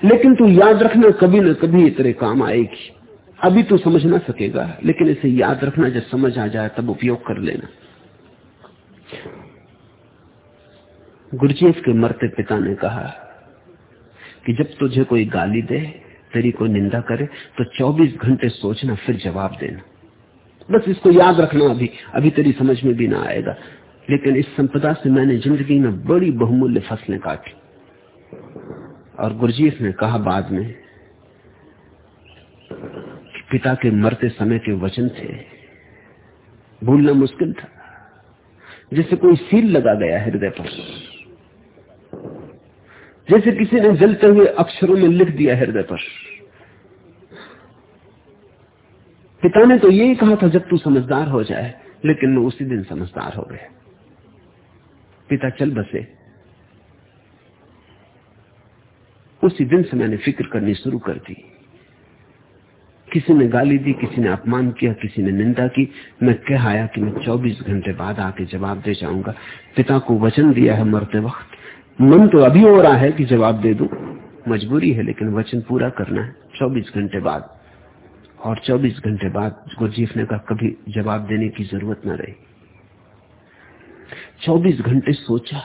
लेकिन तू याद रखना, कभी ना कभी तेरे काम आएगी। अभी तो समझ ना सकेगा, लेकिन इसे याद रखना, जब समझ आ जाए, तब उपयोग कर लेना। गुरजीत के मरते पिता ने कहा कि जब तुझे कोई गाली दे, तेरी कोई निंदा करे तो 24 घंटे सोचना, फिर जवाब देना। बस इसको याद रखना अभी। अभी तेरी समझ में भी ना आएगा। लेकिन इस संपदा से मैंने ज़िंदगी में बड़ी बहुमूल्य फ़सलें काटी। और गुरजीत ने कहा बाद में पिता के मरते समय के वचन थे, भूलना मुश्किल था। जैसे कोई सील लगा गया हृदय पर। जैसे किसी ने जलते हुए अक्षरों में लिख दिया हृदय पर। पिता ने तो यही कहा था, जब तू समझदार हो जाए, लेकिन मैं उसी दिन समझदार हो गया पिता, चल बसे। उसी दिन से मैंने फ़िक्र करनी शुरू कर दी। किसी ने गाली दी, किसी ने अपमान किया, किसी ने निंदा की। मैं कह आया कि मैं 24 घंटे बाद आके जवाब दे जाऊँगा। पिता को वचन दिया है, मरते वक्त मन तो अभी हो रहा है कि जवाब दे दू। मजबूरी है, लेकिन वचन पूरा करना है। 24 घंटे बाद। और 24 घंटे बाद गुरजीफ ने कहा कभी जवाब देने की ज़रूरत न रही। 24 घंटे सोचा।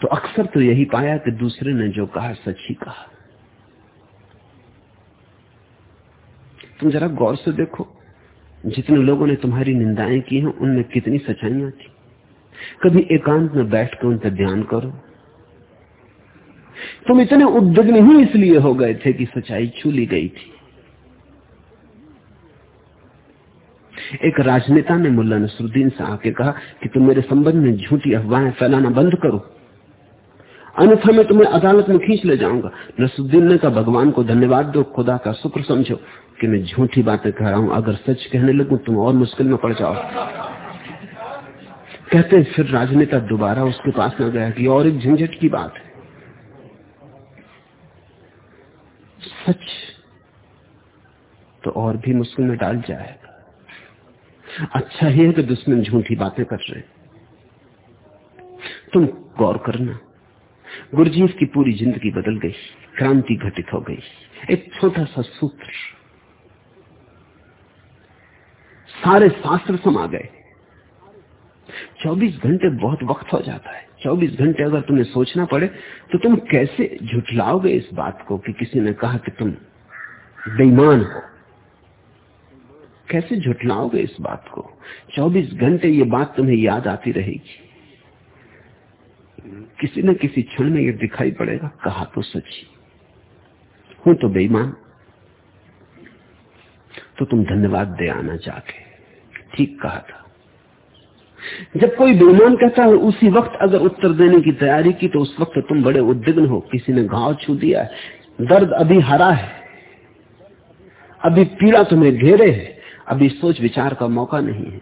तो अक्सर तो यही पाया कि दूसरे ने जो कहा, सच ही कहा। तुम जरा गौर से देखो, जितने लोगों ने तुम्हारी निंदाएँ की हैं, उनमें कितनी सच्चाइयाँ थी। कभी एकांत में बैठ कर उन पर ध्यान करो। तुम इतने उद्विग्न ही इसलिए हो गए थे कि सच्चाई छू ली गई थी। एक राजनेता ने मुल्ला नसरुद्दीन से आके कहा कि तुम मेरे संबंध में झूठी अफवाहें फैलाना बंद करो। अन्यथा मैं तुम्हें अदालत में खींच ले जाऊँगा। नसरुद्दीन ने कहा, भगवान को धन्यवाद दो, खुदा का शुक्र समझो कि मैं झूठी बातें कह रहा हूँ। अगर सच कहने लगू, तुम और मुश्किल में पड़ जाओ। कहते हैं, फिर राजनेता दोबारा उसके पास न गया कि और एक झंझट की बात है। सच तो और भी मुश्किल में डाल जाएगा। अच्छा ही है कि दुश्मन झूठी बातें कर रहे तुम गौर करना, गुरजीत की पूरी ज़िंदगी बदल गई, क्रांति घटित हो गई, एक छोटा सा सूत्र। सारे शास्त्र समा गए। 24 घंटे बहुत वक्त हो जाता है। 24 घंटे अगर तुम्हें सोचना पड़े तो तुम कैसे झुठलाओगे इस बात को कि किसी ने कहा कि तुम बेईमान हो? कैसे झुठलाओगे इस बात को? 24 घंटे ये बात तुम्हें याद आती रहेगी। किसी न किसी क्षण में ये दिखाई पड़ेगा, कहा तो सची हूँ तो बेईमान। तो तुम धन्यवाद दे आना जाके ठीक कहा था। जब कोई बेईमान कहता है, उसी वक्त अगर उत्तर देने की तैयारी की तो उस वक्त तुम बड़े उद्विग्न हो। किसी ने घाव छू दिया है, दर्द अभी हरा है, अभी पीड़ा तुम्हें घेरे है, अभी सोच विचार का मौका नहीं है।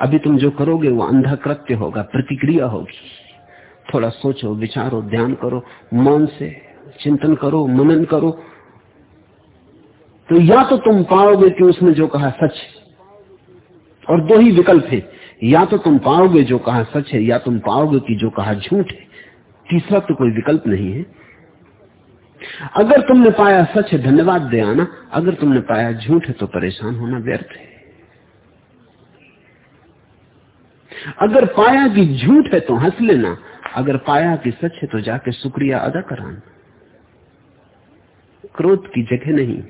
अभी तुम जो करोगे, वो अंधा कृत्य होगा, प्रतिक्रिया होगी। थोड़ा सोचो, विचारो, ध्यान करो, मन से चिंतन करो, मनन करो। तो या तो तुम पाओगे कि उसने जो कहा सच और दो ही विकल्प है। या तो तुम पाओगे जो कहा सच है, या तुम पाओगे कि जो कहा झूठ है। तीसरा तो कोई विकल्प नहीं है। अगर तुमने पाया सच है, धन्यवाद दे आना। अगर तुमने पाया झूठ है तो परेशान होना व्यर्थ है। अगर पाया कि झूठ है तो हंस लेना। अगर पाया कि सच है तो जाके शुक्रिया अदा कराना। क्रोध की जगह नहीं।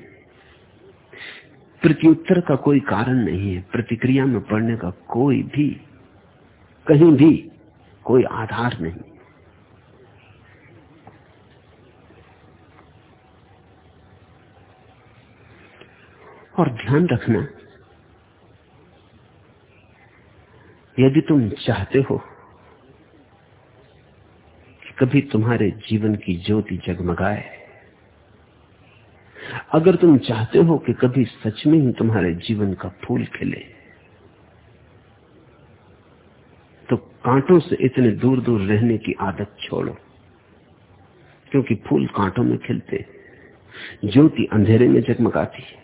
प्रत्युत्तर का कोई कारण नहीं है, प्रतिक्रिया में पड़ने का कोई भी, कहीं भी कोई आधार नहीं। और ध्यान रखना, यदि तुम चाहते हो कि कभी तुम्हारे जीवन की ज्योति जगमगाए अगर तुम चाहते हो कि कभी सच में ही तुम्हारे जीवन का फूल खिले तो कांटों से इतने दूर दूर रहने की आदत छोड़ो, क्योंकि फूल कांटों में खिलते ज्योति अंधेरे में जगमगाती है।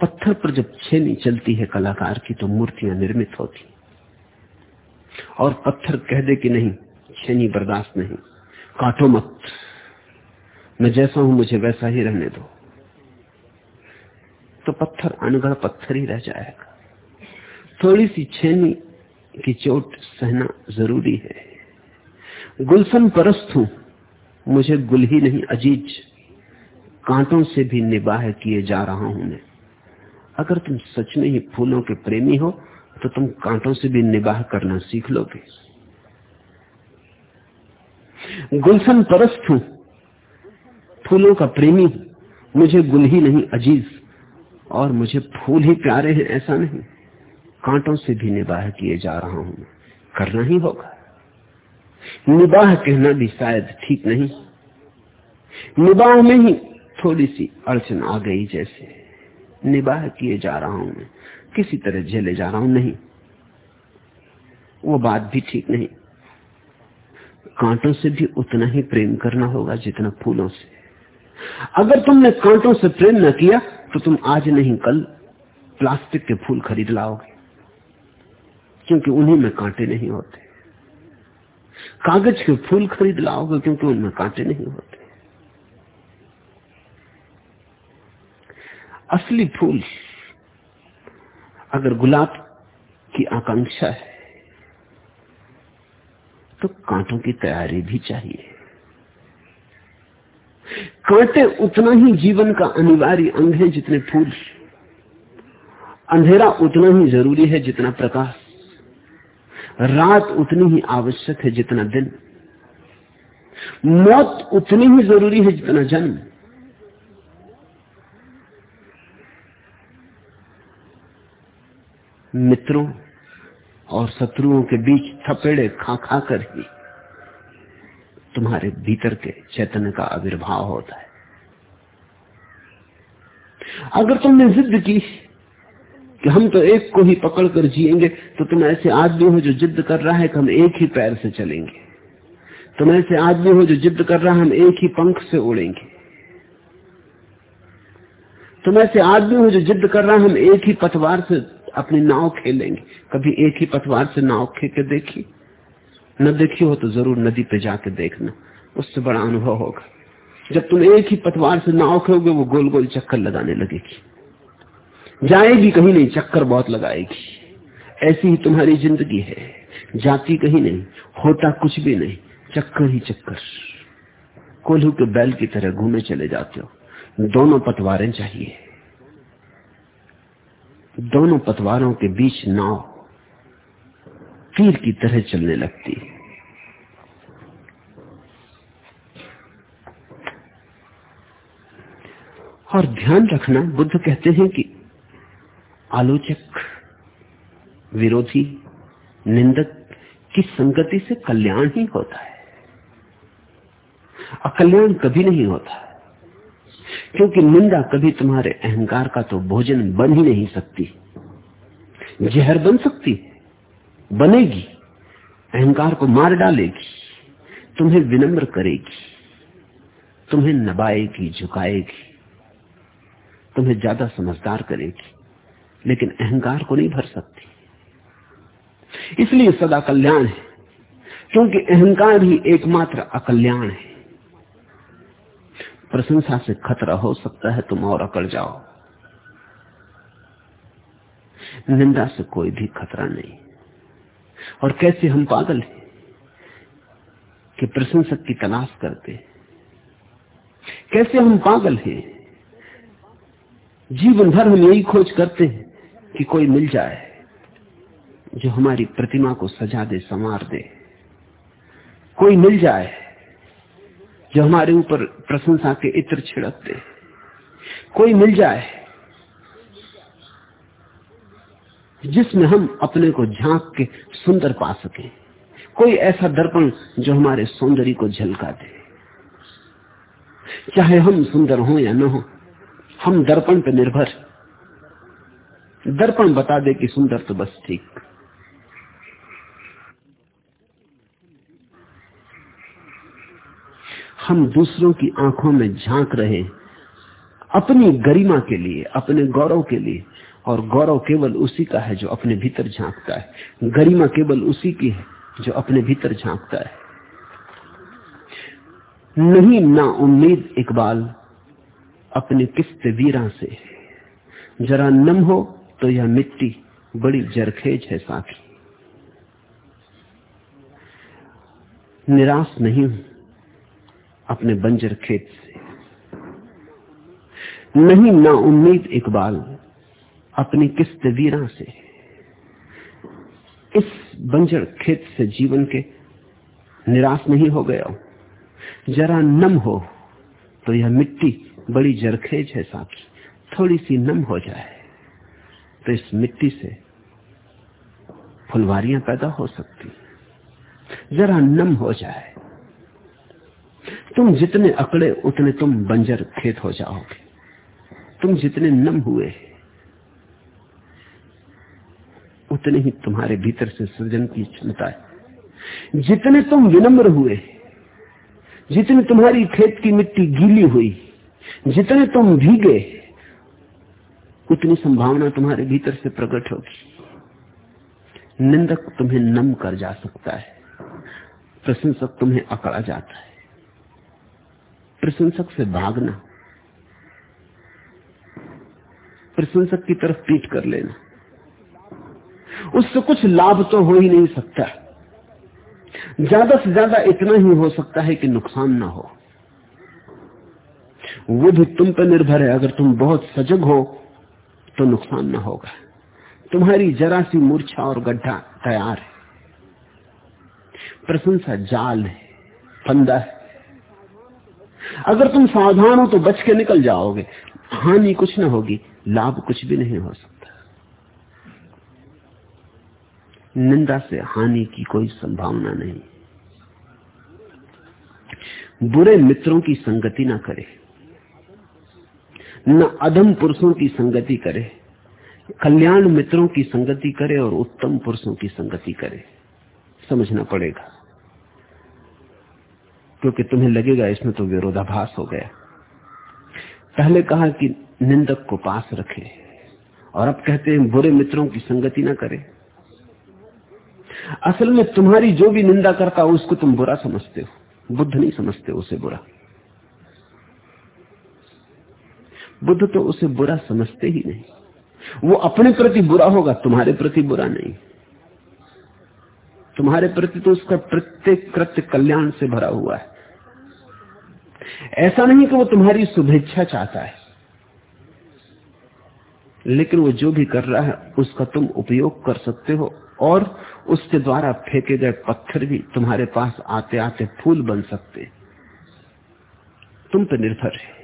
पत्थर पर जब छेनी चलती है कलाकार की तो मूर्तियाँ निर्मित होती और पत्थर कह दे कि नहीं, छेनी बर्दाश्त नहीं। काटो मत। मैं जैसा हूँ, मुझे वैसा ही रहने दो। तो पत्थर, अनगढ़ पत्थर ही रह जाएगा। थोड़ी सी छेनी की चोट सहना ज़रूरी है। गुलशन परस्त हूँ, मुझे गुल ही नहीं, अज़ीज़। कांटों से भी निबाह किए जा रहा हूँ मैं। अगर तुम सच में ही फूलों के प्रेमी हो तो तुम कांटों से भी निबाह करना सीख लोगे। गुलशन परस्त। हूँ फूलों का प्रेमी। हूँ मुझे गुल ही नहीं, अज़ीज़। और मुझे फूल ही प्यारे हैं, ऐसा नहीं। कांटों से भी निबाह किए जा रहा हूँ। करना ही होगा। निबाह कहना भी शायद ठीक नहीं। निबाह में ही थोड़ी सी अड़चन आ गई जैसे। निबाह किए जा रहा हूँ मैं। किसी तरह झेले जा रहा हूँ, नहीं। वो बात भी ठीक नहीं। कांटों से भी उतना ही प्रेम करना होगा जितना फूलों से। अगर तुमने कांटों से प्रेम न किया तो तुम आज नहीं, कल प्लास्टिक के फूल खरीद लाओगे। क्योंकि उन्हीं में कांटे नहीं होते। कागज़ के फूल खरीद लाओगे क्योंकि उनमें कांटे नहीं होते। असली फूल अगर गुलाब की आकांक्षा है तो कांटों की तैयारी भी चाहिए। कांटे उतना ही जीवन का अनिवार्य अंग है जितने फूल। अंधेरा उतना ही ज़रूरी है जितना प्रकाश। रात उतनी ही आवश्यक है जितना दिन। मौत उतनी ही ज़रूरी है जितना जन्म। मित्रों और शत्रुओं के बीच थपेड़े खा खा कर ही तुम्हारे भीतर के चैतन्य का आविर्भाव होता है। अगर तुमने जिद की कि हम तो एक को ही पकड़कर जिएँगे तो तुम ऐसे आदमी हो जो जिद कर रहा है कि हम एक ही पैर से चलेंगे। तुम ऐसे आदमी हो जो जिद कर रहा है, हम एक ही पंख से उड़ेंगे। तुम ऐसे आदमी हो जो जिद कर रहा है, हम एक ही पतवार से अपनी नाव खेलेंगे। कभी एक ही पतवार से नाव खे के देखी? न देखी हो तो ज़रूर नदी पे जाके देखना। उससे बड़ा अनुभव होगा। जब तुम एक ही पतवार से नाव खेलोगे, वो गोल गोल चक्कर लगाने लगेगी। जाएगी कहीं नहीं, चक्कर बहुत लगाएगी। ऐसी ही तुम्हारी ज़िंदगी है। जाती कहीं नहीं, होता कुछ भी नहीं, चक्कर ही चक्कर। कोल्हू के बैल की तरह घूमे चले जाते हो। दोनों पतवारें चाहिए। दोनों पतवारों के बीच नाव तीर की तरह चलने लगती। और ध्यान रखना, बुद्ध कहते हैं कि आलोचक, विरोधी, निंदक की संगति से कल्याण ही होता है। अकल्याण कभी नहीं होता। क्योंकि निंदा कभी तुम्हारे अहंकार का तो भोजन बन ही नहीं सकती। जहर बन सकती, बनेगी, अहंकार को मार डालेगी, तुम्हें विनम्र करेगी, तुम्हें नबाएगी, झुकाएगी, तुम्हें ज़्यादा समझदार करेगी, लेकिन अहंकार को नहीं भर सकती। इसलिए सदा कल्याण है, क्योंकि अहंकार ही एकमात्र अकल्याण है। प्रशंसा से खतरा हो सकता है तुम और अकड़ जाओ। निंदा से कोई भी खतरा नहीं। और कैसे हम पागल हैं कि प्रशंसक की तलाश करते कैसे हम पागल हैं? जीवन भर हम यही खोज करते हैं कि कोई मिल जाए जो हमारी प्रतिमा को सजा दे, संवार दे। कोई मिल जाए जो हमारे ऊपर प्रशंसा के इत्र छिड़कते कोई मिल जाए, जिसमें हम अपने को झाँक के सुंदर पा सके, कोई ऐसा दर्पण जो हमारे सौंदर्य को झलका दे। चाहे हम सुंदर हो या न हो, हम दर्पण पर निर्भर दर्पण बता दे कि सुंदर तो बस ठीक। हम दूसरों की आँखों में झाँक रहे अपनी गरिमा के लिए, अपने गौरव के लिए, और गौरव केवल उसी का है जो अपने भीतर झांकता है। गरिमा केवल उसी की है जो अपने भीतर झांकता है। नहीं ना उम्मीद इकबाल अपने किस्त वीरा से। जरा नम हो तो यह मिट्टी बड़ी जरखेज है साथी निराश नहीं हूँ। अपने बंजर खेत से। नहीं ना उम्मीद इकबाल अपनी किस्त वीरा से। इस बंजर खेत से जीवन के निराश नहीं हो गया। जरा नम हो तो यह मिट्टी बड़ी जरखेज है साकी। थोड़ी सी नम हो जाए तो इस मिट्टी से फुलवारियाँ पैदा हो सकती। जरा नम हो जाए तुम जितने अकड़े, उतने तुम बंजर खेत हो जाओगे। तुम जितने नम हुए, उतने ही तुम्हारे भीतर से सृजन की क्षमता है। जितने तुम विनम्र हुए, जितनी तुम्हारी खेत की मिट्टी गीली हुई, जितने तुम भीगे, उतनी संभावना तुम्हारे भीतर से प्रकट होगी। निंदक तुम्हें नम कर जा सकता है, प्रशंसक तुम्हें अकड़ा जाता है। प्रशंसक से भागना। प्रशंसक की तरफ़ पीट कर लेना। उससे कुछ लाभ तो हो ही नहीं सकता। ज़्यादा से ज़्यादा इतना ही हो सकता है कि नुकसान ना हो। वो भी तुम पर निर्भर है। अगर तुम बहुत सजग हो तो नुकसान ना होगा। तुम्हारी जरा सी मूर्छा और गड्ढा तैयार है। प्रशंसा जाल है, फंदा है। अगर तुम सावधान हो तो बच के निकल जाओगे। हानि कुछ ना होगी, लाभ कुछ भी नहीं हो सकता। निंदा से हानि की कोई संभावना नहीं। बुरे मित्रों की संगति ना करे। न अधम पुरुषों की संगति करे। कल्याण मित्रों की संगति करे और उत्तम पुरुषों की संगति करे। समझना पड़ेगा। क्योंकि तुम्हें लगेगा इसमें तो विरोधाभास हो गया। पहले कहा कि निंदक को पास रखे और अब कहते हैं, बुरे मित्रों की संगति ना करे। असल में तुम्हारी जो भी निंदा करता हो, उसको तुम बुरा समझते हो। बुद्ध नहीं समझते उसे बुरा। बुद्ध तो उसे बुरा समझते ही नहीं। वो अपने प्रति बुरा होगा, तुम्हारे प्रति बुरा नहीं। तुम्हारे प्रति तो उसका प्रत्येक कृत्य कल्याण से भरा हुआ है। ऐसा नहीं कि वो तुम्हारी शुभेच्छा चाहता है। लेकिन वो जो भी कर रहा है, उसका तुम उपयोग कर सकते हो और उसके द्वारा फेंके गए पत्थर भी तुम्हारे पास आते आते फूल बन सकते तुम पर निर्भर है।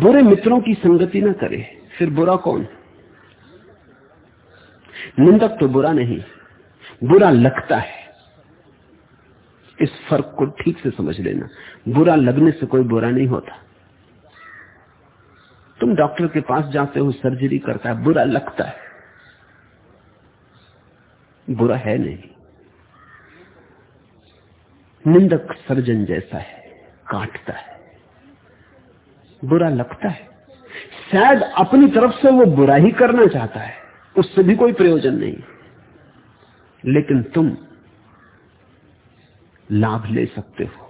बुरे मित्रों की संगति ना करे। फिर बुरा कौन? निंदक तो बुरा नहीं, बुरा लगता है। इस फ़र्क को ठीक से समझ लेना। बुरा लगने से कोई बुरा नहीं होता। तुम डॉक्टर के पास जाते हो, सर्जरी करता है, बुरा लगता है। बुरा है नहीं। निंदक सर्जन जैसा है, काटता है। बुरा लगता है। शायद अपनी तरफ़ से वो बुरा ही करना चाहता है। उससे भी कोई प्रयोजन नहीं। लेकिन तुम लाभ ले सकते हो।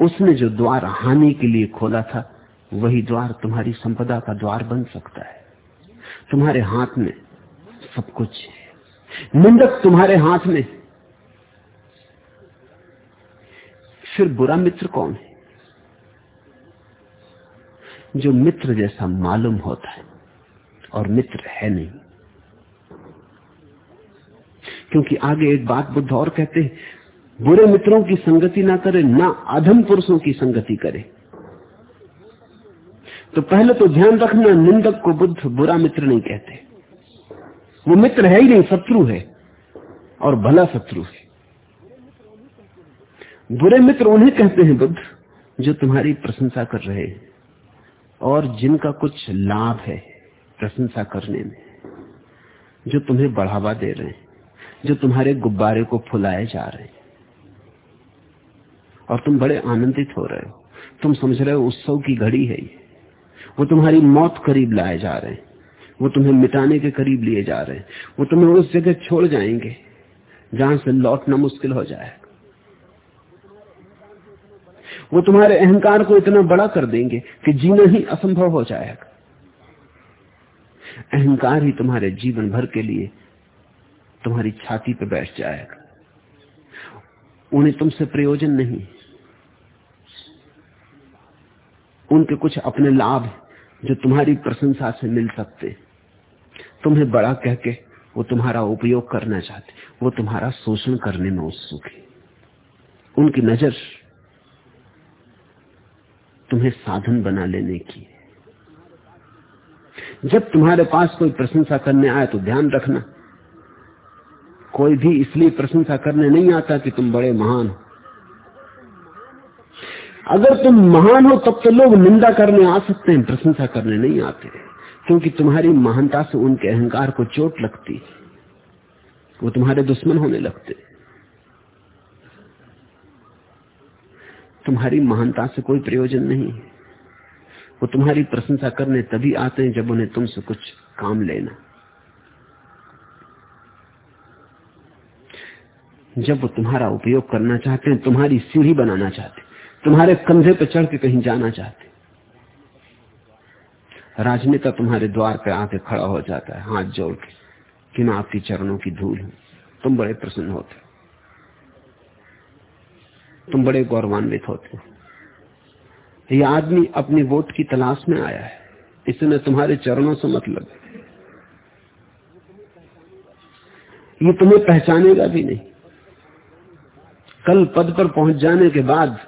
उसने जो द्वार हानि के लिए खोला था, वही द्वार तुम्हारी संपदा का द्वार बन सकता है। तुम्हारे हाथ में सब कुछ है। निंदक तुम्हारे हाथ में। फिर बुरा मित्र कौन है? जो मित्र जैसा मालूम होता है। और मित्र है नहीं। क्योंकि आगे एक बात बुद्ध और कहते हैं, बुरे मित्रों की संगति ना करे, ना अधम पुरुषों की संगति करे। तो पहले तो ध्यान रखना, निंदक को बुद्ध बुरा मित्र नहीं कहते। वो मित्र है ही नहीं, शत्रु है, और भला शत्रु है। बुरे मित्र उन्हें कहते हैं बुद्ध, जो तुम्हारी प्रशंसा कर रहे हैं, और जिनका कुछ लाभ है। प्रशंसा करने में, जो तुम्हें बढ़ावा दे रहे हैं, जो तुम्हारे गुब्बारे को फुलाए जा रहे हैं। और तुम बड़े आनंदित हो रहे हो। तुम समझ रहे हो उत्सव की घड़ी है ये। वो तुम्हारी मौत करीब लाए जा रहे हैं। वो तुम्हें मिटाने के करीब लिए जा रहे हैं। वो तुम्हें उस जगह छोड़ जाएँगे, जहाँ से लौटना मुश्किल हो जाएगा वो तुम्हारे अहंकार को इतना बड़ा कर देंगे कि जीना ही असंभव हो जाएगा। अहंकार ही तुम्हारे जीवन भर के लिए तुम्हारी छाती पे बैठ जाएगा। उन्हें तुमसे प्रयोजन नहीं। उनके कुछ अपने लाभ जो तुम्हारी प्रशंसा से मिल सकते। तुम्हें बड़ा कह के वो तुम्हारा उपयोग करना चाहते, वो तुम्हारा शोषण करने में उत्सुक है। उनकी नज़र तुम्हें साधन बना लेने की जब तुम्हारे पास कोई प्रशंसा करने आए तो ध्यान रखना। कोई भी इसलिए प्रशंसा करने नहीं आता कि तुम बड़े महान हो। अगर तुम महान हो, तब तो लोग निंदा करने आ सकते हैं, प्रशंसा करने नहीं आते। क्योंकि तुम्हारी महानता से उनके अहंकार को चोट लगती वो तुम्हारे दुश्मन होने लगते। तुम्हारी महानता से कोई प्रयोजन नहीं है। वो तुम्हारी प्रशंसा करने तभी आते हैं जब उन्हें तुमसे कुछ काम लेना। जब वो तुम्हारा उपयोग करना चाहते हैं, तुम्हारी सीढ़ी बनाना चाहते तुम्हारे कंधे पर चढ़ के कहीं जाना चाहते राजनेता तुम्हारे द्वार पे आके खड़ा हो जाता है, हाथ जोड़ के, कि मैं आपकी चरणों की धूल हूँ। तुम बड़े प्रसन्न होते तुम बड़े गौरवान्वित होते ये आदमी अपनी वोट की तलाश में आया है। इसने तुम्हारे चरणों से मतलब ये तुम्हें पहचानेगा भी नहीं। कल पद पर पहुँच जाने के बाद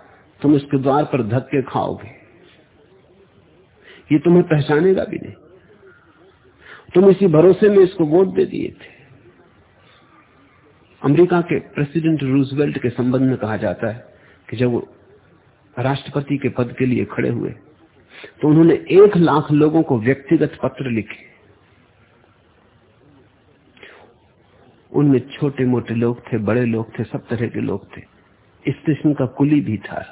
तुम उसके द्वार पर धक्के खाओगे। ये तुम्हें पहचानेगा भी नहीं। तुम इसी भरोसे में इसको वोट दे दिए थे। अमेरिका के प्रेसिडेंट रूजवेल्ट के संबंध में कहा जाता है कि जब राष्ट्रपति के पद के लिए खड़े हुए। तो उन्होंने एक लाख लोगों को व्यक्तिगत पत्र लिखे। उनमें छोटे मोटे लोग थे, बड़े लोग थे, सब तरह के लोग थे। स्टेशन का कुली भी था।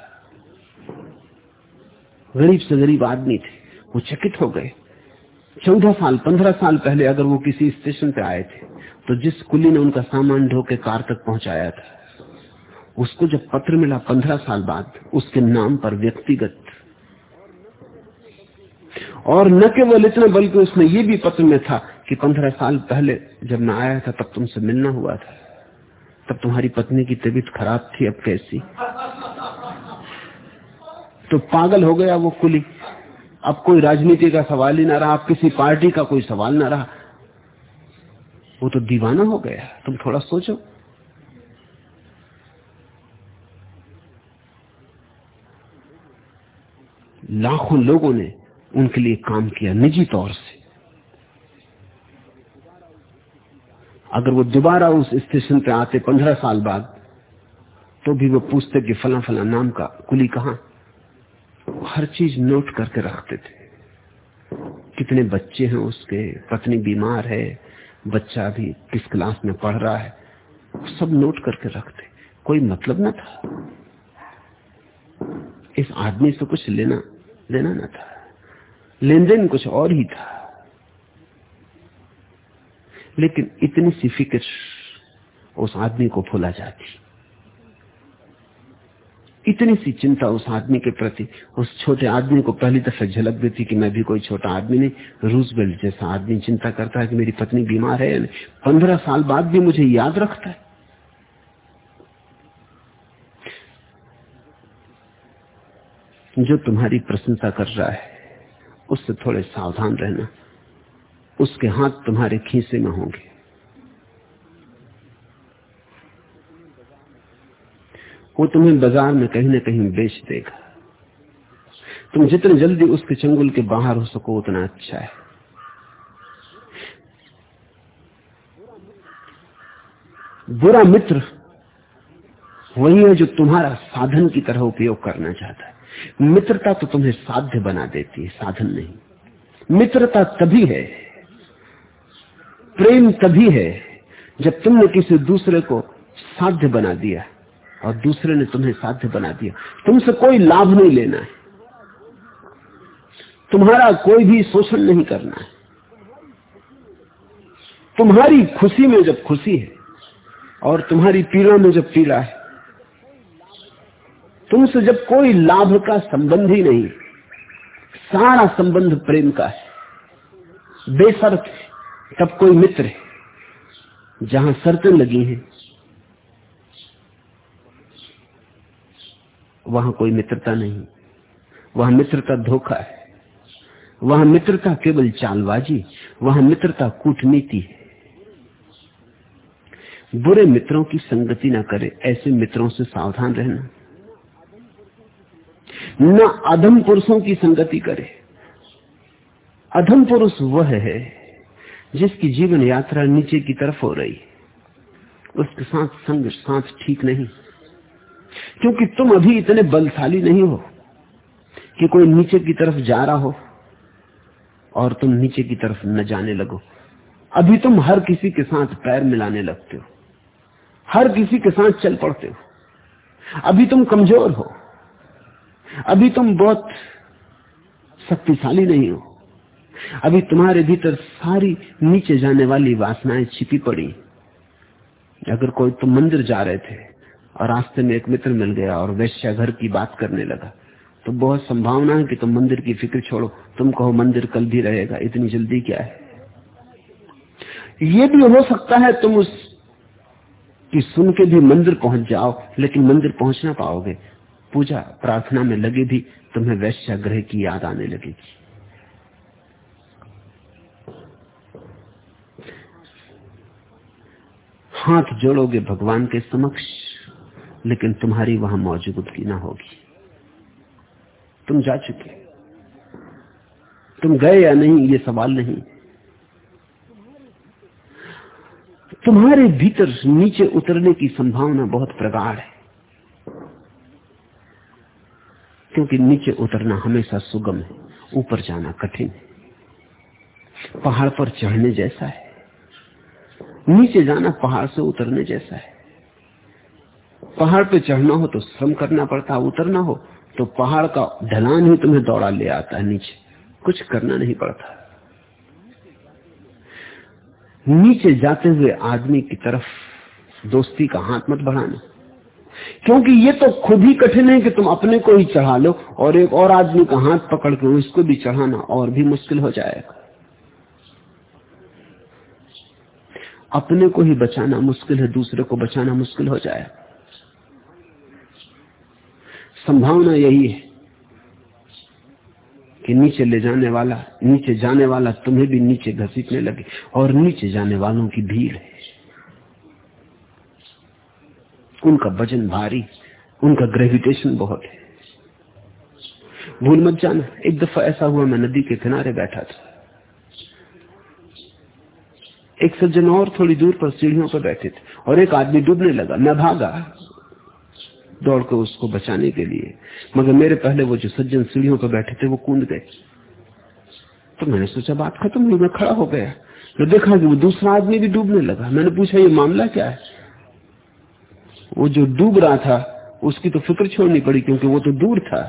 गरीब से गरीब आदमी थे। वो चकित हो गए। चौदह साल, पंद्रह साल पहले अगर वो किसी स्टेशन पे आए थे तो जिस कुली ने उनका सामान ढो के कार तक पहुँचाया था उसको जब पत्र मिला पंद्रह साल बाद, उसके नाम पर व्यक्तिगत। और न केवल इतना, बल्कि उसमें ये भी पत्र में था कि पंद्रह साल पहले जब मैं आया था, तब तुमसे मिलना हुआ था। तब तुम्हारी पत्नी की तबीयत खराब थी अब कैसी? तो पागल हो गया वो कुली। अब कोई राजनीति का सवाल ही ना रहा, अब किसी पार्टी का कोई सवाल ना रहा। वो तो दीवाना हो गया। तुम थोड़ा सोचो। लाखों लोगों ने उनके लिए काम किया निजी तौर से। अगर वो दोबारा उस स्टेशन पे आते पंद्रह साल बाद तो भी वो पूछते कि फला फला नाम का, कुली कहा? हर चीज़ नोट करके रखते थे। कितने बच्चे हैं उसके, पत्नी बीमार है, बच्चा भी किस क्लास में पढ़ रहा है सब नोट करके रखते। कोई मतलब ना था। इस आदमी से कुछ लेना लेना ना था। लेन देन कुछ और ही था। लेकिन इतनी सी फ़िक्र उस आदमी को भुला जाती। इतनी सी चिंता उस आदमी के प्रति, उस छोटे आदमी को पहली दफे झलक देती कि मैं भी कोई छोटा आदमी नहीं। रूजबेल्ट जैसा आदमी चिंता करता है कि मेरी पत्नी बीमार है पंद्रह साल बाद भी मुझे याद रखता है। जो तुम्हारी प्रशंसा कर रहा है, उससे थोड़े सावधान रहना। उसके हाथ तुम्हारे खीसे में होंगे। वो तुम्हें बाज़ार में कहीं ना कहीं बेच देगा। तुम जितने जल्दी उसके चंगुल के बाहर हो सको, उतना अच्छा है। बुरा मित्र वही है जो तुम्हारा साधन की तरह उपयोग करना चाहता है। मित्रता तो तुम्हें साध्य बना देती है, साधन नहीं। मित्रता तभी है, प्रेम तभी है, जब तुमने किसी दूसरे को साध्य बना दिया और दूसरे ने तुम्हें साध्य बना दिया। तुमसे कोई लाभ नहीं लेना है। तुम्हारा कोई भी शोषण नहीं करना है। तुम्हारी खुशी में जब खुशी है और तुम्हारी पीड़ा में जब पीड़ा है तुमसे जब कोई लाभ का संबंध ही नहीं, सारा संबंध प्रेम का है। बेसर्त तब कोई मित्र है, जहाँ शर्तें लगी हैं, वहाँ कोई मित्रता नहीं। वहाँ मित्रता धोखा है, वहाँ मित्रता केवल चालबाजी, वहाँ मित्रता कूटनीति है। बुरे मित्रों की संगति ना करे, ऐसे मित्रों से सावधान रहना। न अधम पुरुषों की संगति करे। अधम पुरुष वह है जिसकी जीवन यात्रा नीचे की तरफ़ हो रही। उसके साथ संग साथ ठीक नहीं। क्योंकि तुम अभी इतने बलशाली नहीं हो कि कोई नीचे की तरफ़ जा रहा हो और तुम नीचे की तरफ़ न जाने लगो। अभी तुम हर किसी के साथ पैर मिलाने लगते हो। हर किसी के साथ चल पड़ते हो। अभी तुम कमज़ोर हो। अभी तुम बहुत शक्तिशाली नहीं हो। अभी तुम्हारे भीतर सारी नीचे जाने वाली वासनाएँ छिपी पड़ी। अगर कोई तुम मंदिर जा रहे थे और रास्ते में एक मित्र मिल गया और वैश्या घर की बात करने लगा तो बहुत संभावना है कि तुम मंदिर की फ़िक्र छोड़ो। तुम कहो, मंदिर कल भी रहेगा, इतनी जल्दी क्या है? ये भी हो सकता है तुम उस कि सुन के भी मंदिर पहुँच जाओ, लेकिन मंदिर पहुँच ना पाओगे। पूजा प्रार्थना में लगे भी तुम्हें वैश्या ग्रह की याद आने लगेगी हाथ जोड़ोगे भगवान के समक्ष, लेकिन तुम्हारी वहाँ मौजूदगी ना होगी। तुम जा चुके तुम गए या नहीं, ये सवाल नहीं। तुम्हारे भीतर नीचे उतरने की संभावना बहुत प्रगाढ़ है। क्योंकि नीचे उतरना हमेशा सुगम है, ऊपर जाना कठिन है। पहाड़ पर चढ़ने जैसा है, नीचे जाना पहाड़ से उतरने जैसा है। पहाड़ पे चढ़ना हो तो श्रम करना पड़ता है उतरना हो तो पहाड़ का ढलान ही तुम्हें दौड़ा ले आता है नीचे। कुछ करना नहीं पड़ता। नीचे जाते हुए आदमी की तरफ़ दोस्ती का हाथ मत बढ़ाना। क्योंकि ये तो खुद ही कठिन है कि तुम अपने को ही चढ़ा लो और एक और आदमी का हाथ पकड़ के उसको भी चढ़ाना और भी मुश्किल हो जाएगा। अपने को ही बचाना मुश्किल है, दूसरे को बचाना मुश्किल हो जाएगा। संभावना यही है कि नीचे ले जाने वाला, नीचे जाने वाला तुम्हें भी नीचे घसीटने लगे और नीचे जाने वालों की भीड़ है। उनका वज़न भारी, उनका ग्रेविटेशन बहुत है। भूल मत जाना, एक दफ़ा ऐसा हुआ, मैं नदी के किनारे बैठा था। एक सज्जन और थोड़ी दूर पर सीढ़ियों पर बैठे थे, और एक आदमी डूबने लगा, मैं भागा दौड़ कर उसको बचाने के लिए। मगर मेरे पहले वो जो सज्जन सीढ़ियों पर बैठे थे, वो कूद गए। तो मैंने सोचा, बात खत्म हुई, मैं खड़ा हो गया। मैं देखा कि वो दूसरा आदमी भी डूबने लगा। मैंने पूछा, ये मामला क्या है? वो जो डूब रहा था, उसकी तो फ़िक्र छोड़नी पड़ी क्योंकि वो तो दूर था।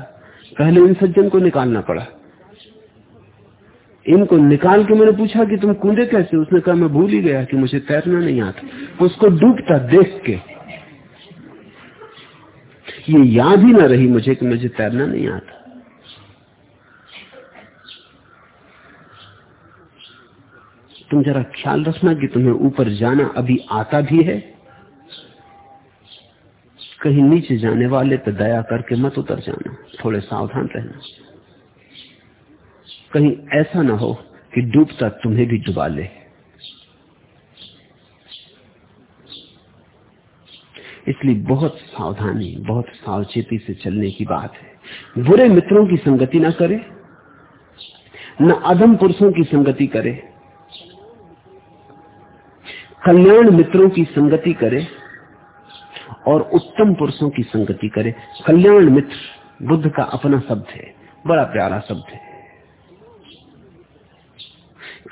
पहले इन सज्जन को निकालना पड़ा। इनको निकाल के मैंने पूछा कि तुम कूदे कैसे? उसने कहा, मैं भूल ही गया कि मुझे तैरना नहीं आता। उसको डूबता देख के, ये याद ही ना रही मुझे कि मुझे तैरना नहीं आता। तुम जरा ख्याल रखना कि तुम्हें ऊपर जाना अभी आता भी है कहीं नीचे जाने वाले पे दया करके मत उतर जाना, थोड़े सावधान रहना। कहीं ऐसा ना हो कि डूबता तुम्हें भी डुबा ले। इसलिए बहुत सावधानी, बहुत सावचेती से चलने की बात है। बुरे मित्रों की संगति ना करे, न अधम पुरुषों की संगति करे। कल्याण मित्रों की संगति करे और उत्तम पुरुषों की संगति करे। कल्याण मित्र, बुद्ध का अपना शब्द है, बड़ा प्यारा शब्द है।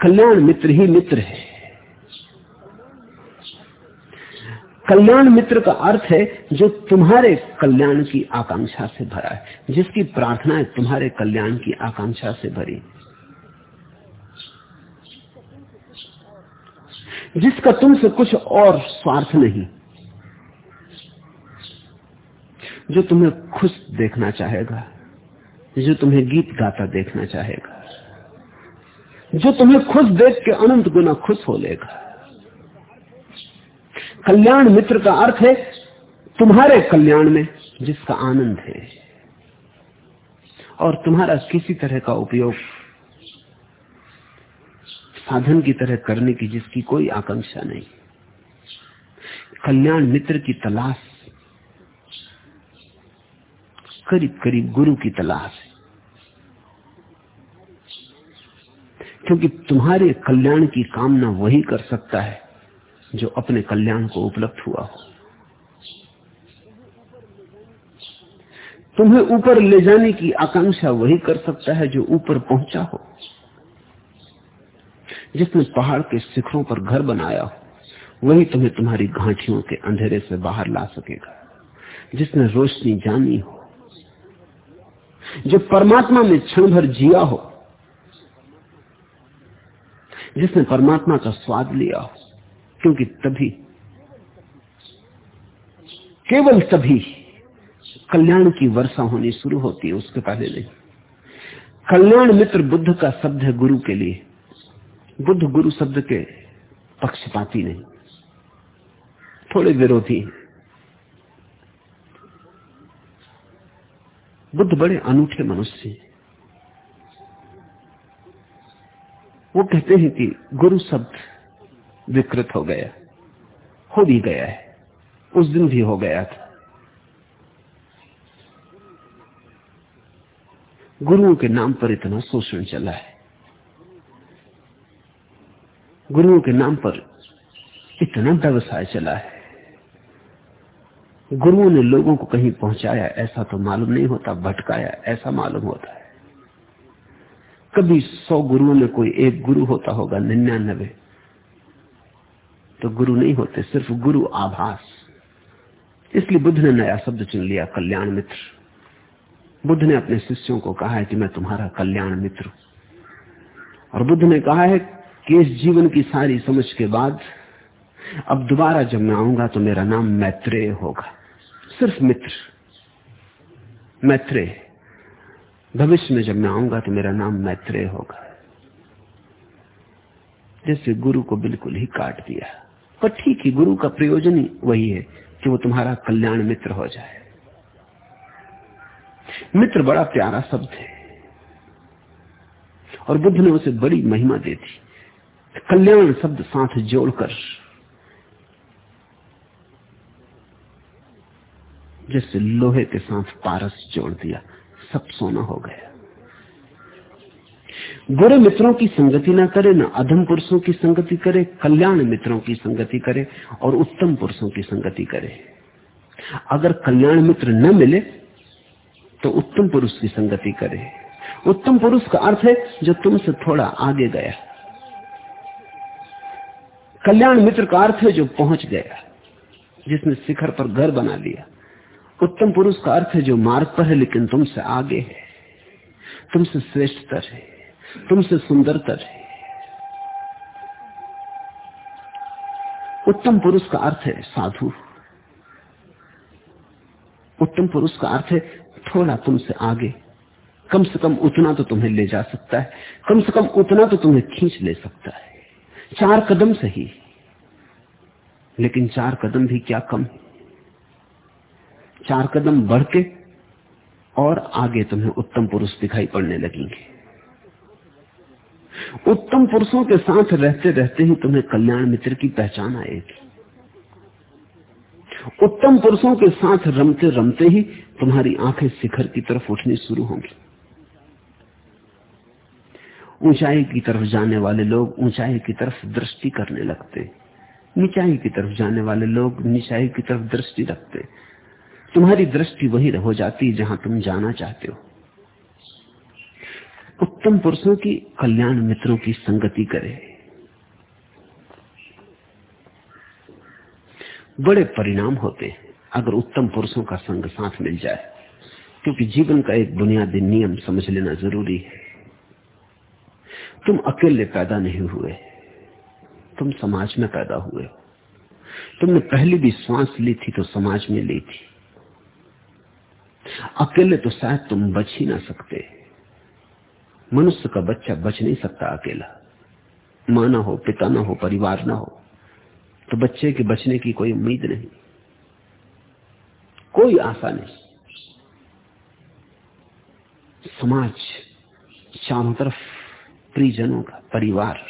कल्याण मित्र ही मित्र है। कल्याण मित्र का अर्थ है जो तुम्हारे कल्याण की आकांक्षा से भरा है, जिसकी प्रार्थनाएँ तुम्हारे कल्याण की आकांक्षा से भरी। जिसका तुमसे कुछ और स्वार्थ नहीं जो तुम्हें खुश देखना चाहेगा, जो तुम्हें गीत गाता देखना चाहेगा, जो तुम्हें खुश देख के अनंत गुना खुश हो लेगा। कल्याण मित्र का अर्थ है तुम्हारे कल्याण में जिसका आनंद है, और तुम्हारा किसी तरह का उपयोग साधन की तरह करने की जिसकी कोई आकांक्षा नहीं। कल्याण मित्र की तलाश करीब करीब गुरु की तलाश है। क्योंकि तुम्हारे कल्याण की कामना वही कर सकता है जो अपने कल्याण को उपलब्ध हुआ हो। तुम्हें ऊपर ले जाने की आकांक्षा वही कर सकता है जो ऊपर पहुँचा हो। जिसने पहाड़ के शिखरों पर घर बनाया हो, वही तुम्हें तुम्हारी घाटियों के अंधेरे से बाहर ला सकेगा। जिसने रोशनी जानी हो जो परमात्मा में क्षण भर जिया हो, जिसने परमात्मा का स्वाद लिया हो, क्योंकि तभी, केवल तभी कल्याण की वर्षा होनी शुरू होती है, उसके पहले नहीं। कल्याण मित्र बुद्ध का शब्द है गुरु के लिए। बुद्ध गुरु शब्द के पक्षपाती नहीं। थोड़े विरोधी हैं। बुद्ध बड़े अनूठे मनुष्य हैं। वो कहते हैं कि गुरु शब्द विकृत हो गया, हो भी गया है। उस दिन भी हो गया था। गुरुओं के नाम पर इतना शोषण चला है। गुरुओं के नाम पर इतना व्यवसाय चला है। गुरुओं ने लोगों को कहीं पहुँचाया, ऐसा तो मालूम नहीं होता, भटकाया, ऐसा मालूम होता है। कभी सौ गुरुओं में कोई एक गुरु होता होगा, निन्यानबे। तो गुरु नहीं होते, सिर्फ़ गुरु आभास। इसलिए बुद्ध ने नया शब्द चुन लिया, कल्याण मित्र। बुद्ध ने अपने शिष्यों को कहा है कि मैं तुम्हारा कल्याण मित्र हूँ। और बुद्ध ने कहा है कि इस जीवन की सारी समझ के बाद अब दोबारा जब मैं आऊँगा तो मेरा नाम मैत्रेय होगा। सिर्फ़ मित्र। मैत्रेय भविष्य में जब मैं आऊँगा तो मेरा नाम मैत्रेय होगा। जैसे गुरु को बिल्कुल ही काट दिया। पर ठीक ही गुरु का प्रयोजन ही वही है कि वो तुम्हारा कल्याण मित्र हो जाए। मित्र बड़ा प्यारा शब्द है। और बुद्ध ने उसे बड़ी महिमा दे दी। कल्याण शब्द साथ जोड़कर जैसे लोहे के साथ पारस जोड़ दिया, सब सोना हो गया। बुरे मित्रों की संगति ना करे, ना अधम पुरुषों की संगति करे, कल्याण मित्रों की संगति करे और उत्तम पुरुषों की संगति करे। अगर कल्याण मित्र न मिले तो उत्तम पुरुष की संगति करे। उत्तम पुरुष का अर्थ है जो तुमसे थोड़ा आगे गया। कल्याण मित्र का अर्थ है जो पहुँच गया, जिसने शिखर पर घर बना लिया। उत्तम पुरुष का अर्थ है जो मार्ग पर है, लेकिन तुमसे आगे है। तुमसे श्रेष्ठतर है। तुमसे सुंदरतर है। उत्तम पुरुष का अर्थ है साधु। उत्तम पुरुष का अर्थ है थोड़ा तुमसे आगे। कम से कम उतना तो तुम्हें ले जा सकता है। कम से कम उतना तो तुम्हें खींच ले सकता है। चार कदम सही। लेकिन चार कदम भी क्या कम है? चार कदम बढ़ के और आगे तुम्हें उत्तम पुरुष दिखाई पड़ने लगेंगे। उत्तम पुरुषों के साथ रहते रहते ही तुम्हें कल्याण मित्र की पहचान आएगी। उत्तम पुरुषों के साथ रमते रमते ही तुम्हारी आँखें शिखर की तरफ़ उठनी शुरू होंगी। ऊंचाई की तरफ़ जाने वाले लोग ऊंचाई की तरफ़ दृष्टि करने लगते। निचाई की तरफ़ जाने वाले लोग निचाई की तरफ़ दृष्टि रखते। तुम्हारी दृष्टि वही हो जाती जहाँ तुम जाना चाहते हो। उत्तम पुरुषों की कल्याण मित्रों की संगति करे। बड़े परिणाम होते हैं अगर उत्तम पुरुषों का संग साथ मिल जाए, क्योंकि जीवन का एक बुनियादी नियम समझ लेना ज़रूरी है। तुम अकेले पैदा नहीं हुए, तुम समाज में पैदा हुए हो। तुमने पहली भी श्वास ली थी तो समाज में ली थी। अकेले तो शायद तुम बच ही ना सकते। मनुष्य का बच्चा बच नहीं सकता अकेला। माँ ना हो, पिता ना हो, परिवार ना हो तो बच्चे के बचने की कोई उम्मीद नहीं। कोई आशा नहीं। समाज चारों तरफ़, परिजनों का, परिवार,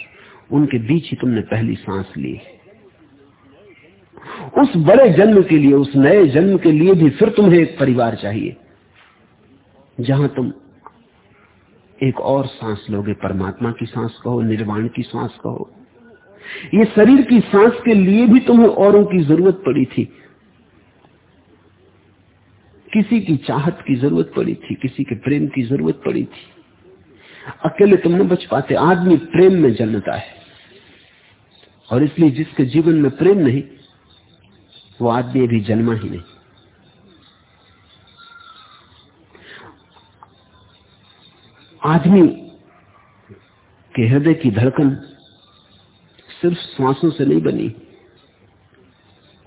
उनके बीच ही तुमने पहली सांस ली उस बड़े जन्म के लिए, उस नए जन्म के लिए भी फिर तुम्हें एक परिवार चाहिए, जहाँ तुम एक और सांस लोगे, परमात्मा की सांस कहो, निर्वाण की सांस कहो। ये शरीर की सांस के लिए भी तुम्हें औरों की ज़रूरत पड़ी थी। किसी की चाहत की ज़रूरत पड़ी थी, किसी के प्रेम की ज़रूरत पड़ी थी। अकेले तुम न बच पाते, आदमी प्रेम में जन्मता है। और इसलिए जिसके जीवन में प्रेम नहीं वो आदमी अभी जन्मा ही नहीं। आदमी के हृदय की धड़कन सिर्फ़ श्वासों से नहीं बनी,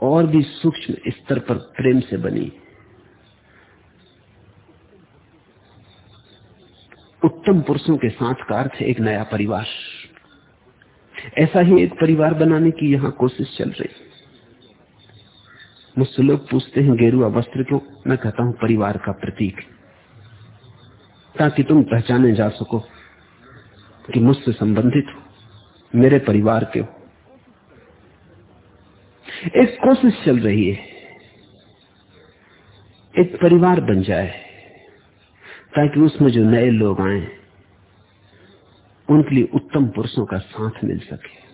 और भी सूक्ष्म स्तर पर प्रेम से बनी। उत्तम पुरुषों के साथ का अर्थ एक नया परिवार। ऐसा ही एक परिवार बनाने की यहाँ कोशिश चल रही मुझसे लोग पूछते हैं, गेरुआ वस्त्र क्यों मैं कहता हूँ, परिवार का प्रतीक। ताकि तुम पहचाने जा सको कि मुझसे संबंधित हो, मेरे परिवार के हो। एक कोशिश चल रही है। एक परिवार बन जाए, ताकि उसमें जो नए लोग आए, उनके लिए उत्तम पुरुषों का साथ मिल सके।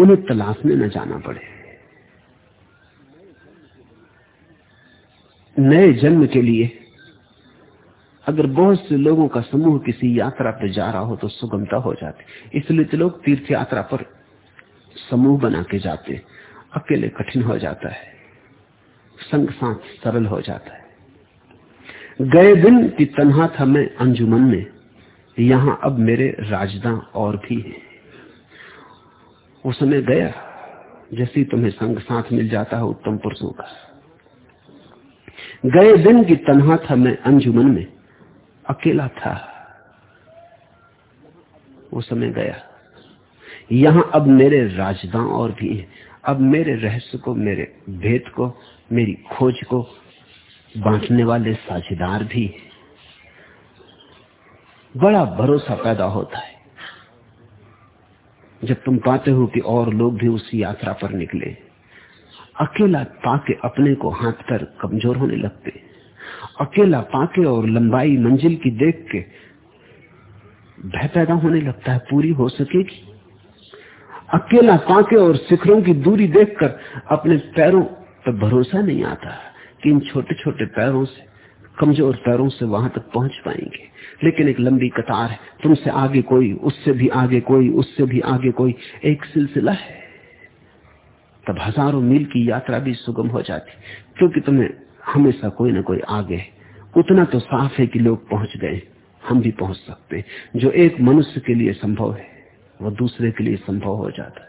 उन्हें तलाशने न जाना पड़े। नए जन्म के लिए। अगर बहुत से लोगों का समूह किसी यात्रा पर जा रहा हो तो सुगमता हो जाती। इसलिए तो लोग तीर्थ यात्रा पर समूह बना के जाते। अकेले कठिन हो जाता है। संग साथ सरल हो जाता है। गए दिन की तनहा था मैं अंजुमन में। यहाँ अब मेरे राजदा और भी हैं। वो समय गया। जैसे तुम्हें संग साथ मिल जाता है उत्तम पुरुषों का। गए दिन की तनहा था मैं अंजुमन में। अकेला था। वो समय गया। यहाँ अब मेरे राजदा और भी हैं। अब मेरे रहस्य को, मेरे भेद को, मेरी खोज को बांटने वाले साझेदार भी हैं। बड़ा भरोसा पैदा होता है। जब तुम पाते हो कि और लोग भी उस यात्रा पर निकले। अकेला पाके अपने को हाथ पर कमज़ोर होने लगते। अकेला पाके और लंबाई मंजिल की देख के भय पैदा होने लगता है, पूरी हो सकेगी। अकेला पाके और शिखरों की दूरी देखकर अपने पैरों पर भरोसा नहीं आता कि इन छोटे छोटे पैरों से, कमज़ोर पैरों से वहाँ तक पहुँच पाएँगे। लेकिन एक लंबी कतार है। तुमसे आगे कोई, उससे भी आगे कोई, उससे भी आगे कोई, एक सिलसिला है। तब हज़ारों मील की यात्रा भी सुगम हो जाती, क्योंकि तुम्हें हमेशा कोई ना कोई आगे, उतना तो साफ़ है कि लोग पहुँच गए, हम भी पहुँच सकते, जो एक मनुष्य के लिए संभव है, वो दूसरे के लिए संभव हो जाता है।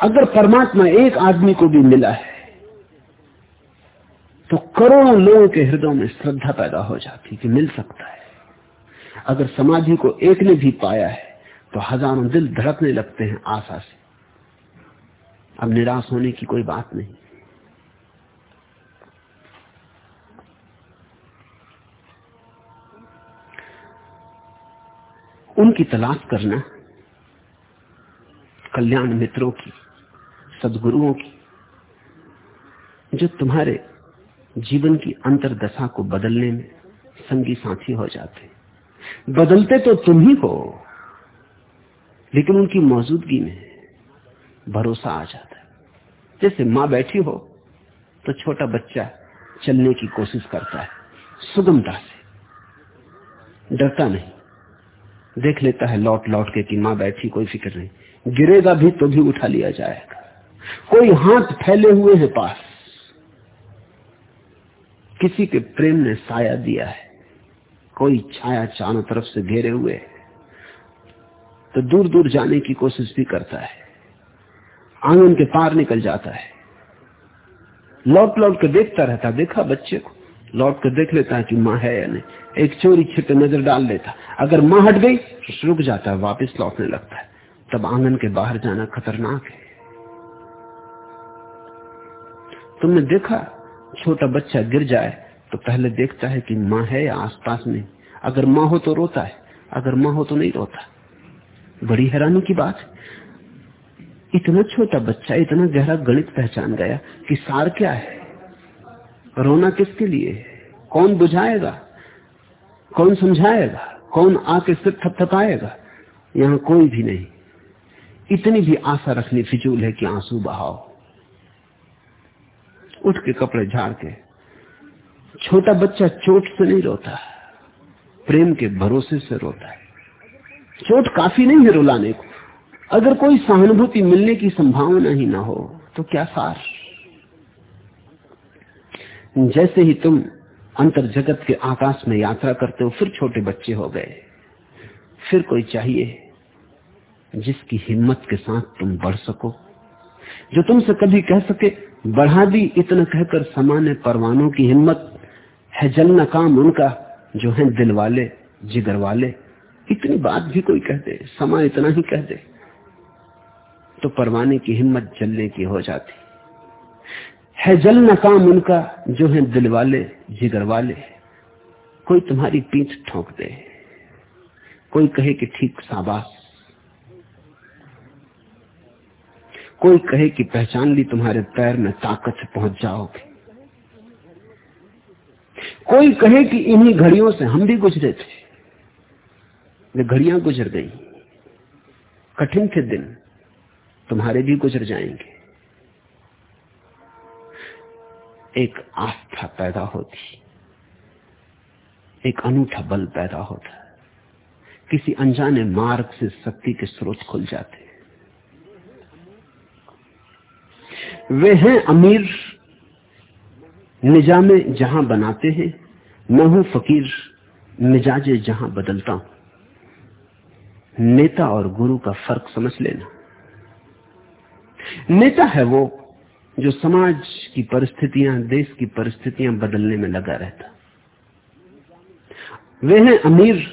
अगर परमात्मा एक आदमी को भी मिला है तो करोड़ों लोगों के हृदयों में श्रद्धा पैदा हो जाती कि मिल सकता है। अगर समाधि को एक ने भी पाया है तो हज़ारों दिल धड़कने लगते हैं आशा से। अब निराश होने की कोई बात नहीं। उनकी तलाश करना, कल्याण मित्रों की, सदगुरुओं की, जो तुम्हारे जीवन की अंतरदशा को बदलने में संगी साथी हो जाते। बदलते तो तुम ही हो, लेकिन उनकी मौजूदगी में भरोसा आ जाता। जैसे माँ बैठी हो तो छोटा बच्चा चलने की कोशिश करता है, सुगमता से। डरता नहीं। देख लेता है लौट लौट के कि माँ बैठी, कोई फ़िक्र नहीं। गिरेगा भी तो भी उठा लिया जाएगा। कोई हाथ फैले हुए है पास। किसी के प्रेम ने साया दिया है। कोई छाया चारों तरफ़ से घेरे हुए है। तो दूर दूर जाने की कोशिश भी करता है। आँगन के पार निकल जाता है। लौट लौट कर देखता रहता, देखा बच्चे को। लौट कर देख लेता है कि माँ है या नहीं। एक चोरी छिपे नज़र डाल लेता। अगर माँ हट गई तो रुक जाता है, वापस लौटने लगता है। तब आँगन के बाहर जाना खतरनाक है। तुमने देखा, छोटा बच्चा गिर जाए तो पहले देखता है कि माँ है या आसपास में अगर माँ हो तो रोता है, अगर माँ हो तो नहीं रोता। बड़ी हैरानी की बात इतना छोटा बच्चा, इतना गहरा गणित पहचान गया कि सार क्या है? रोना किसके लिए कौन बुझाएगा? कौन समझाएगा? कौन आके सिर थपथपाएगा? यहाँ कोई भी नहीं। इतनी भी आशा रखनी फिजूल है कि आँसू बहाओ। उठ के कपड़े झाड़ के। छोटा बच्चा चोट से नहीं रोता। प्रेम के भरोसे से रोता है। चोट काफ़ी नहीं है रुलाने को। अगर कोई सहानुभूति मिलने की संभावना ही ना हो तो क्या सार? जैसे ही तुम अंतर जगत के आकाश में यात्रा करते हो, फिर छोटे बच्चे हो गए। फिर कोई चाहिए जिसकी हिम्मत के साथ तुम बढ़ सको, जो तुमसे कभी कह सके, बढ़ा दी इतना कहकर सामान्य परवानों की हिम्मत है जलना काम उनका, जो है दिल वाले, जिगर वाले। इतनी बात भी कोई कह दे, समा इतना ही कह दे। तो परवाने की हिम्मत जलने की हो जाती। है जलना काम उनका, जो है दिल वाले, जिगर वाले। कोई तुम्हारी पीठ ठोंक दे। कोई कहे कि ठीक साबास कोई कहे कि पहचान ली तुम्हारे पैर में ताकत से पहुँच जाओगे। कोई कहे कि इन्हीं घड़ियों से हम भी गुजरे थे। वे घड़ियाँ गुजर गई। कठिन थे दिन। तुम्हारे भी गुजर जाएँगे। एक आस्था पैदा होती, एक अनूठा बल पैदा होता। किसी अनजाने मार्ग से शक्ति के स्रोत खुल जाते। वे हैं अमीर, निजामे जहाँ बनाते हैं। मैं हूँ फकीर, मिजाजे जहाँ बदलता हूँ। नेता और गुरु का फ़र्क समझ लेना। नेता है वो जो समाज की परिस्थितियाँ, देश की परिस्थितियाँ बदलने में लगा रहता। वे हैं अमीर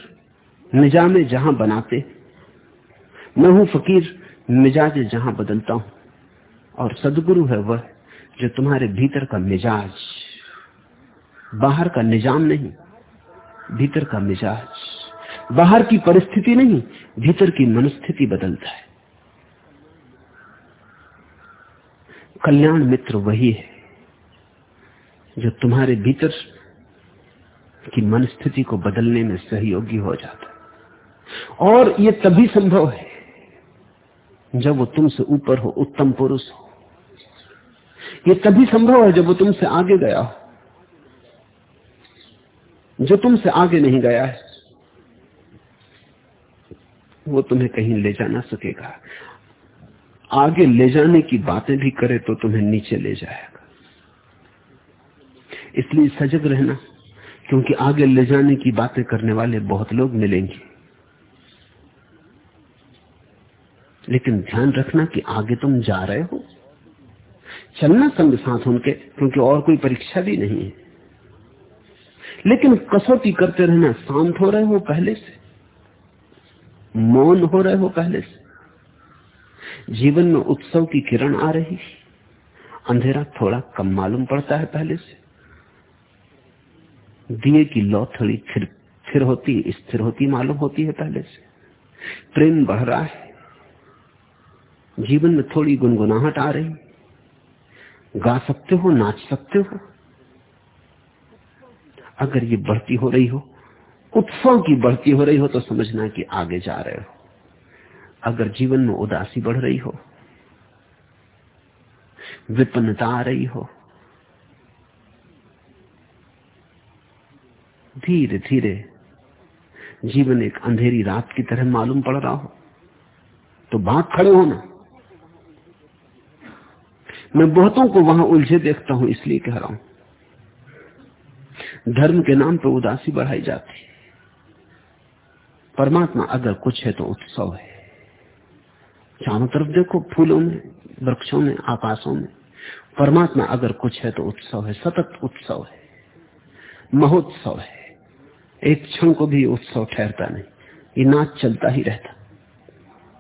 निजामे जहाँ बनाते। मैं हूँ फकीर मिजाज जहाँ बदलता हूँ। और सदगुरु है वह जो तुम्हारे भीतर का मिजाज, बाहर का निज़ाम नहीं, भीतर का मिजाज। बाहर की परिस्थिति नहीं, भीतर की मनस्थिति बदलता है। कल्याण मित्र वही है, जो तुम्हारे भीतर की मनस्थिति को बदलने में सहयोगी हो जाता है। और ये तभी संभव है जब वो तुमसे ऊपर हो, उत्तम पुरुष हो। ये तभी संभव है जब वो तुमसे आगे गया हो। जो तुमसे आगे नहीं गया है, वो तुम्हें कहीं ले जा ना सकेगा। आगे ले जाने की बातें भी करे तो तुम्हें नीचे ले जाएगा। इसलिए सजग रहना, क्योंकि आगे ले जाने की बातें करने वाले बहुत लोग मिलेंगे। लेकिन ध्यान रखना कि आगे तुम जा रहे हो। चलना संग साथ उनके, क्योंकि और कोई परीक्षा भी नहीं है। लेकिन कसौटी करते रहना, शांत हो रहे हो पहले से। मौन हो रहे हो पहले से। जीवन में उत्सव की किरण आ रही अंधेरा थोड़ा कम मालूम पड़ता है पहले से। दिए की लौ थोड़ी फिर फिर होती, स्थिर होती मालूम होती है पहले से। प्रेम बढ़ रहा है। जीवन में थोड़ी गुनगुनाहट आ रही। गा सकते हो, नाच सकते हो। अगर ये बढ़ती हो रही हो, उत्सव की बढ़ती हो रही हो तो समझना कि आगे जा रहे हो। अगर जीवन में उदासी बढ़ रही हो, विपन्नता आ रही हो धीरे धीरे जीवन एक अंधेरी रात की तरह मालूम पड़ रहा हो तो बात खड़े होना। मैं बहुतों को वहाँ उलझे देखता हूँ, इसलिए कह रहा हूँ, धर्म के नाम पर उदासी बढ़ाई जाती है। परमात्मा अगर कुछ है तो उत्सव है। चारों तरफ़ देखो, फूलों में, वृक्षों में, आकाशों में। परमात्मा अगर कुछ है तो उत्सव है, सतत उत्सव है, महोत्सव है। एक क्षण को भी उत्सव ठहरता नहीं, ये नाच चलता ही रहता,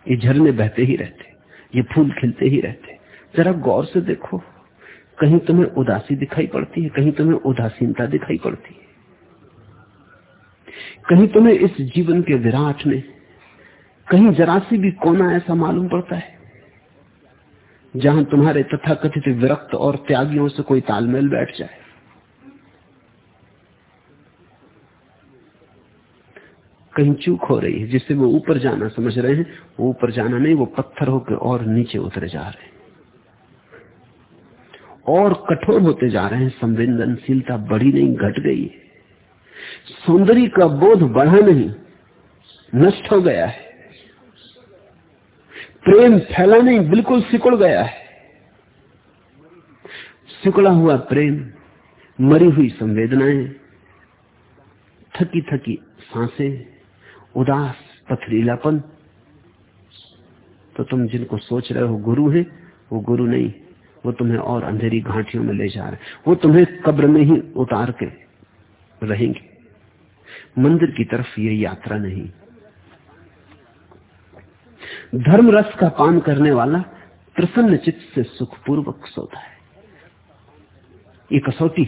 ये झरने बहते ही रहते, ये फूल खिलते ही रहते। जरा गौर से देखो, कहीं तुम्हें उदासी दिखाई पड़ती है, कहीं तुम्हें उदासीनता दिखाई पड़ती है। कहीं तुम्हें इस जीवन के विराट में कहीं जरा सी भी कोना ऐसा मालूम पड़ता है? जहाँ तुम्हारे तथाकथित विरक्त और त्यागियों से कोई तालमेल बैठ जाए। कहीं चूक हो रही है जिससे वो ऊपर जाना समझ रहे हैं, वो ऊपर जाना नहीं, वो पत्थर होकर और नीचे उतरे जा रहे हैं। और कठोर होते जा रहे हैं, संवेदनशीलता बढ़ी नहीं, घट गई है। सौंदर्य का बोध बढ़ा नहीं, नष्ट हो गया है। प्रेम फैला नहीं बिल्कुल सिकुड़ गया है। सिकुड़ा हुआ प्रेम, मरी हुई संवेदनाएँ थकी थकी साँसें, उदास पथरीलापन। तो तुम जिनको सोच रहे हो गुरु है, वो गुरु नहीं, वो तुम्हें और अंधेरी घाटियों में ले जा रहे वो तुम्हें कब्र में ही उतार के रहेंगे। मंदिर की तरफ़ ये यात्रा नहीं। धर्म रस का पान करने वाला प्रसन्न चित्त से सुखपूर्वक सोता है। ये कसौटी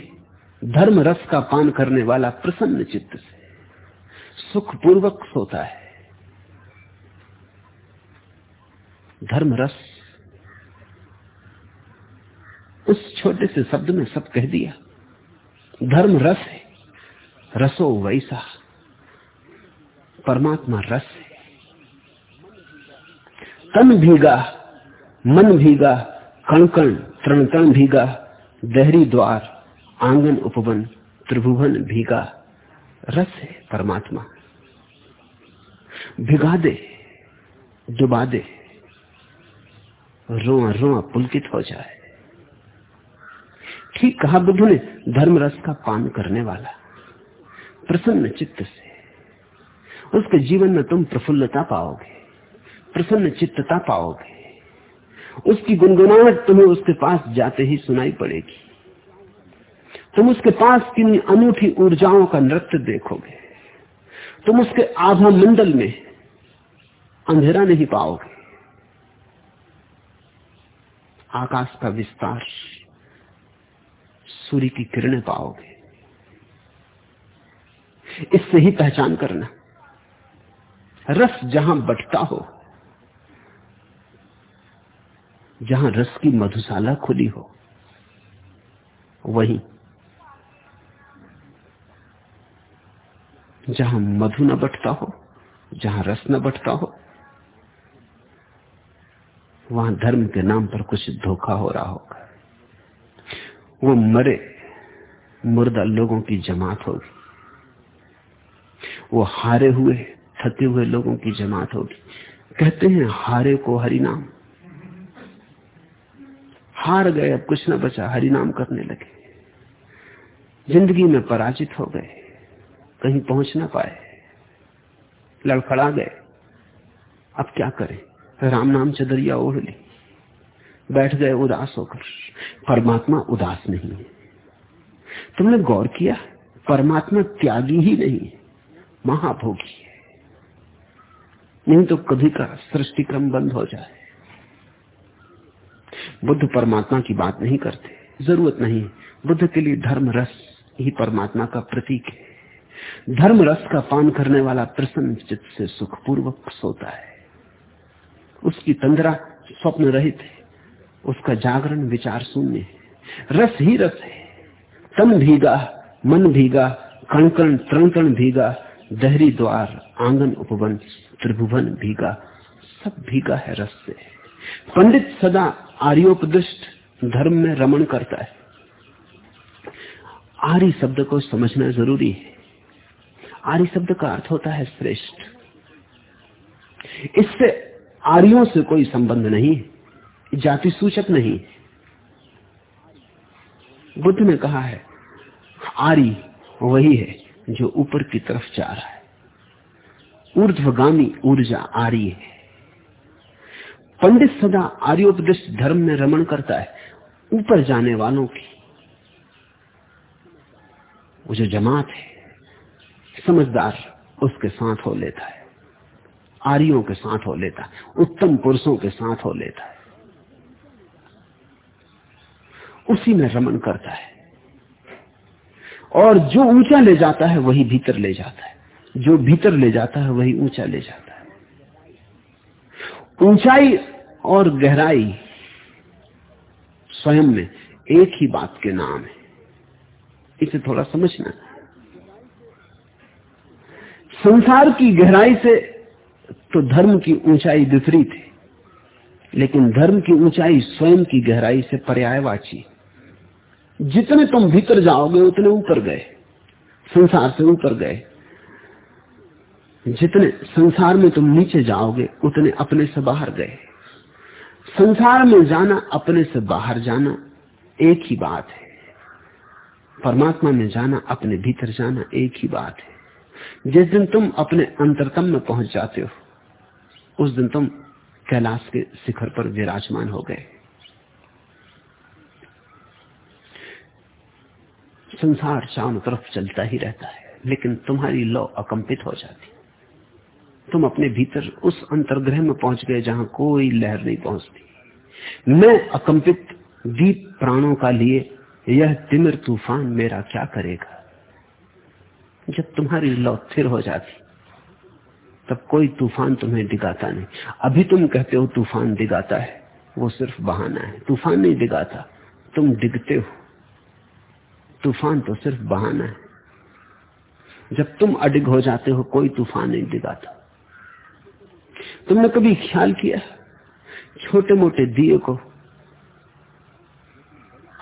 धर्म रस का पान करने वाला प्रसन्न चित्त से सुखपूर्वक सोता है। धर्म रस उस छोटे से शब्द में सब कह दिया। धर्म रस है, रसो वैसा, परमात्मा रस है। तन भीगा, मन भीगा कण कण तरण तरण भीगा, दहरी द्वार, आँगन उपवन, त्रिभुवन भीगा। रस है परमात्मा। भिगा दे, डुबा दे। रोआ रोआ पुलकित हो जाए। ठीक कहा बुद्ध ने धर्म रस का पान करने वाला। प्रसन्न चित्त से। उसके जीवन में तुम प्रफुल्लता पाओगे। प्रसन्न चित्तता पाओगे। उसकी गुनगुनाहट तुम्हें उसके पास जाते ही सुनाई पड़ेगी। तुम उसके पास किन अनूठी ऊर्जाओं का नृत्य देखोगे। तुम उसके आभा मंडल में अंधेरा नहीं पाओगे। आकाश का विस्तार सूर्य की किरणें पाओगे। इससे ही पहचान करना। रस जहाँ बटता हो जहाँ रस की मधुशाला खुली हो। वहीं जहाँ मधु न बटता हो, जहाँ रस न बटता हो, वहाँ धर्म के नाम पर कुछ धोखा हो रहा होगा। वो मरे, मुर्दा लोगों की जमात होगी। वो हारे हुए, थके हुए लोगों की जमात होगी। कहते हैं हारे को हरि नाम। हार गए, अब कुछ ना बचा हरि नाम करने लगे। ज़िंदगी में पराजित हो गए, कहीं पहुँच ना पाए, लड़खड़ा गए। अब क्या करें? राम नाम चदरिया ओढ़ ली, बैठ गए उदास होकर। परमात्मा उदास नहीं है। तुमने गौर किया? परमात्मा त्यागी ही नहीं महाभोगी है। नहीं तो कभी का सृष्टि क्रम बंद हो जाए। बुद्ध परमात्मा की बात नहीं करते। ज़रूरत नहीं बुद्ध के लिए धर्म रस ही परमात्मा का प्रतीक है। धर्म रस का पान करने वाला प्रसन्न चित्त से सुखपूर्वक सोता है। उसकी तंद्रा स्वप्न रहित है। उसका जागरण विचार शून्य है। रस ही रस है। तन भीगा, मन भीगा, कणकण कण तरण तरण भीगा, दहरी द्वार, आँगन उपवन त्रिभुवन भीगा, सब भीगा है रस से। पंडित सदा आर्योपदृष्ट धर्म में रमण करता है। आर्य शब्द को समझना ज़रूरी है। आर्य शब्द का अर्थ होता है श्रेष्ठ। इससे आर्यों से कोई संबंध नहीं जाति सूचक नहीं बुद्ध ने कहा है, आर्य वही है जो ऊपर की तरफ़ जा रहा है। ऊर्ध्वगामी ऊर्जा आर्य है। पंडित सदा आर्योपदेश धर्म में रमण करता है, ऊपर जाने वालों की। वो जो जमात है, समझदार उसके साथ हो लेता है, आर्यों के साथ हो लेता है, उत्तम पुरुषों के साथ हो लेता है। उसी में रमन करता है। और जो ऊँचा ले जाता है, वही भीतर ले जाता है। जो भीतर ले जाता है, वही ऊँचा ले जाता है। ऊंचाई और गहराई स्वयं में एक ही बात के नाम है। इसे थोड़ा समझना संसार की गहराई से तो धर्म की ऊंचाई विपरीत है, लेकिन धर्म की ऊंचाई स्वयं की गहराई से पर्यायवाची जितने तुम भीतर जाओगे, उतने ऊपर गए, संसार से ऊपर गए। जितने संसार में तुम नीचे जाओगे, उतने अपने से बाहर गए। संसार में जाना, अपने से बाहर जाना एक ही बात है। परमात्मा में जाना, अपने भीतर जाना एक ही बात है। जिस दिन तुम अपने अंतरतम में पहुँच जाते हो, उस दिन तुम कैलाश के शिखर पर विराजमान हो गए। संसार चारों तरफ़ चलता ही रहता है, लेकिन तुम्हारी लौ अकंपित हो जाती। तुम अपने भीतर उस अंतर्ग्रह में पहुँच गए जहाँ कोई लहर नहीं पहुँचती। मैं अकंपित दीप प्राणों का लिए यह तिमिर तूफ़ान मेरा क्या करेगा? जब तुम्हारी लौ स्थिर हो जाती, तब कोई तूफ़ान तुम्हें डिगाता नहीं। अभी तुम कहते हो तूफ़ान डिगाता है, वो सिर्फ़ बहाना है। तूफ़ान नहीं डिगाता तुम डिगते हो। तूफ़ान तो सिर्फ़ बहाना है। जब तुम अडिग हो जाते हो, कोई तूफ़ान नहीं डिगाता तुमने कभी ख्याल किया छोटे मोटे दिए को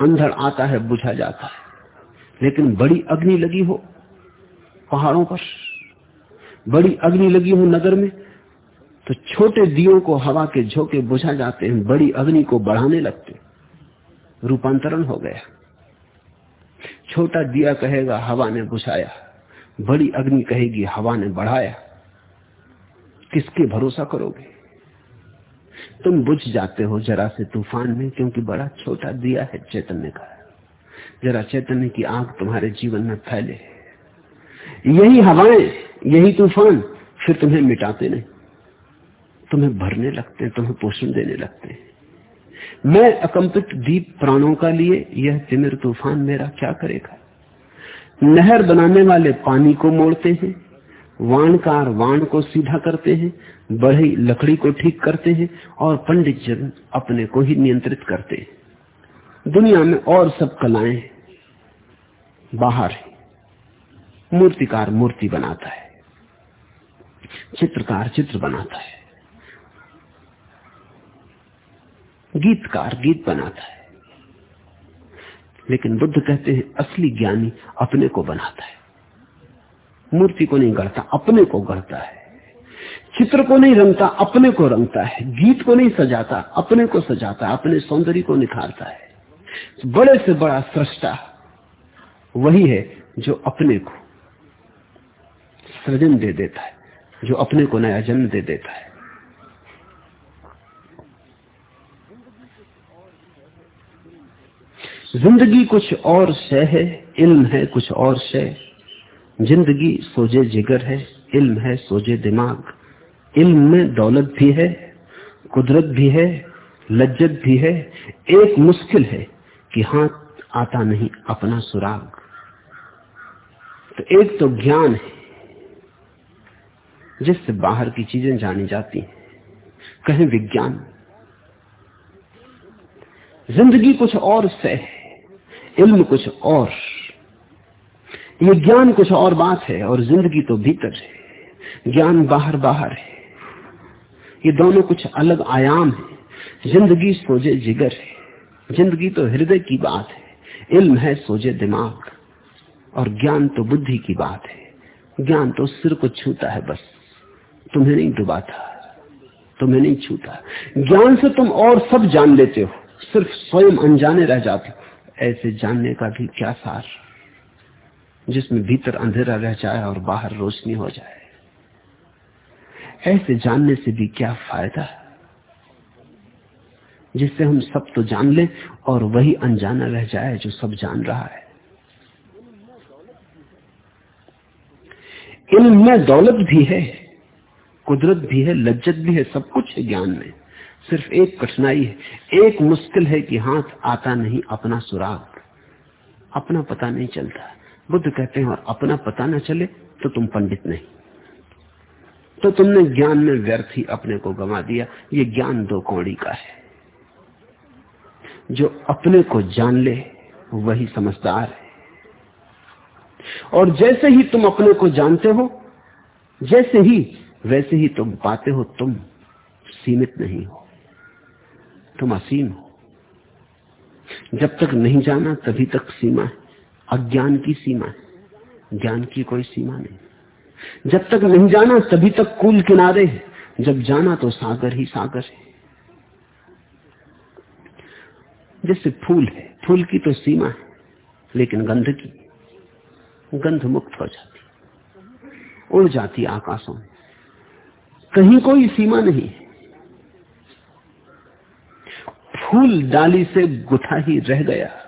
अंधड़ आता है, बुझा जाता है। लेकिन बड़ी अग्नि लगी हो पहाड़ों पर, बड़ी अग्नि लगी हो नगर में तो छोटे दियों को हवा के झोंके बुझा जाते हैं, बड़ी अग्नि को बढ़ाने लगते रूपांतरण हो गया। छोटा दिया कहेगा, हवा ने बुझाया। बड़ी अग्नि कहेगी, हवा ने बढ़ाया। किसके भरोसा करोगे? तुम बुझ जाते हो जरा से तूफ़ान में, क्योंकि बड़ा छोटा दिया है चैतन्य का। जरा चैतन्य की आग तुम्हारे जीवन में फैले। यही हवाएँ, यही तूफ़ान, फिर तुम्हें मिटाते नहीं। तुम्हें भरने लगते हैं, तुम्हें पोषण देने लगते हैं। मैं अकंपित दीप प्राणों का लिए, यह तिमिर तूफ़ान मेरा क्या करेगा? नहर बनाने वाले पानी को मोड़ते हैं वाणकार वाण को सीधा करते हैं बढ़ी लकड़ी को ठीक करते हैं और पंडित जन अपने को ही नियंत्रित करते हैं। दुनिया में और सब कलाएँ बाहर है। मूर्तिकार मूर्ति बनाता है, चित्रकार चित्र बनाता है, गीतकार गीत बनाता है। लेकिन बुद्ध कहते हैं, असली ज्ञानी अपने को बनाता है। मूर्ति को नहीं गढ़ता, अपने को गढ़ता है। चित्र को नहीं रंगता, अपने को रंगता है। गीत को नहीं सजाता, अपने को सजाता अपने सौंदर्य को निखारता है। बड़े से बड़ा सृष्टा वही है जो अपने को सृजन दे देता है, जो अपने को नया जन्म दे देता है। ज़िंदगी कुछ और शय है, इल्म है कुछ और शय। ज़िंदगी सोजे जिगर है, इल्म है सोजे दिमाग। इल्म में दौलत भी है, कुदरत भी है, लज्जत भी है। एक मुश्किल है कि हाथ आता नहीं अपना सुराग। तो एक तो ज्ञान है, जिससे बाहर की चीज़ें जानी जाती हैं। कहें विज्ञान। ज़िंदगी कुछ और से है, इल्म कुछ और। ये ज्ञान कुछ और बात है और ज़िंदगी तो भीतर है। ज्ञान बाहर बाहर है। ये दोनों कुछ अलग आयाम है। ज़िंदगी सोजे जिगर है। ज़िंदगी तो हृदय की बात है। इल्म है सोजे दिमाग। और ज्ञान तो बुद्धि की बात है। ज्ञान तो सिर को छूता है बस। तुम्हें नहीं डुबाता। तुम्हें नहीं छूता। ज्ञान से तुम और सब जान लेते हो। सिर्फ़ स्वयं अनजाने रह जाते हो। ऐसे जानने का भी क्या सार? जिसमें भीतर अंधेरा रह जाए और बाहर रोशनी हो जाए। ऐसे जानने से भी क्या फ़ायदा? जिससे हम सब तो जान ले और वही अनजाना रह जाए जो सब जान रहा है। इल्म में दौलत भी है, कुदरत भी है, लज्जत भी है, सब कुछ है ज्ञान में। सिर्फ़ एक कठिनाई है। एक मुश्किल है कि हाथ आता नहीं, अपना सुराग। अपना पता नहीं चलता। बुद्ध कहते हैं, और अपना पता न चले तो तुम पंडित नहीं। तो तुमने ज्ञान में व्यर्थ ही अपने को गंवा दिया। ये ज्ञान दो कौड़ी का है। जो अपने को जान ले, वही समझदार है। और जैसे ही तुम अपने को जानते हो, जैसे ही, वैसे ही तुम पाते हो, तुम सीमित नहीं हो। तुम असीम हो। जब तक नहीं जाना, तभी तक सीमा है। अज्ञान की सीमा है। ज्ञान की कोई सीमा नहीं। जब तक नहीं जाना, तभी तक कुल किनारे है। जब जाना तो सागर ही सागर है। जैसे फूल है, फूल की तो सीमा है, लेकिन गंध की गंध मुक्त हो जाती उड़ जाती आकाशों में। कहीं कोई सीमा नहीं फूल डाली से गुथा ही रह गया।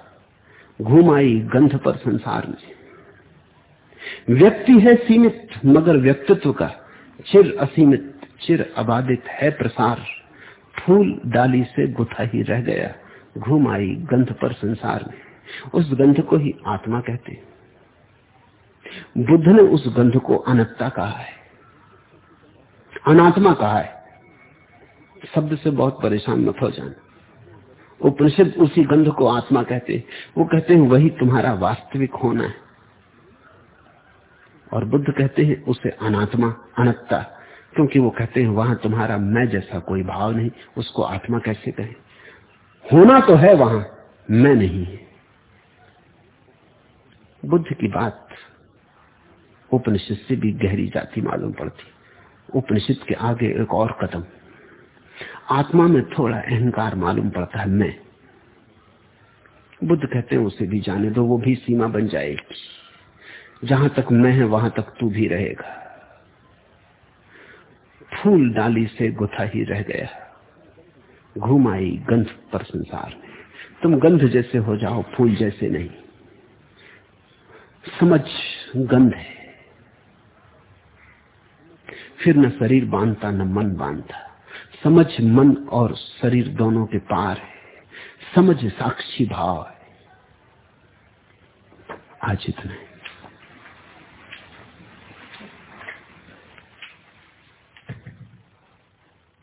घूम आई गंध पर संसार में व्यक्ति है सीमित, मगर व्यक्तित्व का चिर असीमित, चिर अबाधित है प्रसार। फूल डाली से गुथा ही रह गया घूम आई गंध पर संसार में। उस गंध को ही आत्मा कहते बुद्ध ने उस गंध को अनत्ता कहा है। अनात्मा कहा है। शब्द से बहुत परेशान मत हो जाना। उपनिषद उसी गंध को आत्मा कहते हैं। वो कहते हैं, वही तुम्हारा वास्तविक होना है। और बुद्ध कहते हैं, उसे अनात्मा, अनत्ता। क्योंकि वो कहते हैं, वहाँ तुम्हारा मैं जैसा कोई भाव नहीं, उसको आत्मा कैसे कहें? होना तो है वहाँ, मैं नहीं है। बुद्ध की बात उपनिषद से भी गहरी जाती, मालूम पड़ती। उपनिषद के आगे एक और कदम। आत्मा में थोड़ा अहंकार मालूम पड़ता है, मैं। बुद्ध कहते हैं, उसे भी जाने दो, वो भी सीमा बन जाएगी। जहाँ तक मैं है, वहाँ तक तू भी रहेगा। फूल डाली से गुथा ही रह गया। घूम आई गंध पर संसार में। तुम गंध जैसे हो जाओ, फूल जैसे नहीं। समझ गंध है। फिर न शरीर बांधता, न मन बांधता। समझ मन और शरीर दोनों के पार है। समझ साक्षी भाव है। आज इतना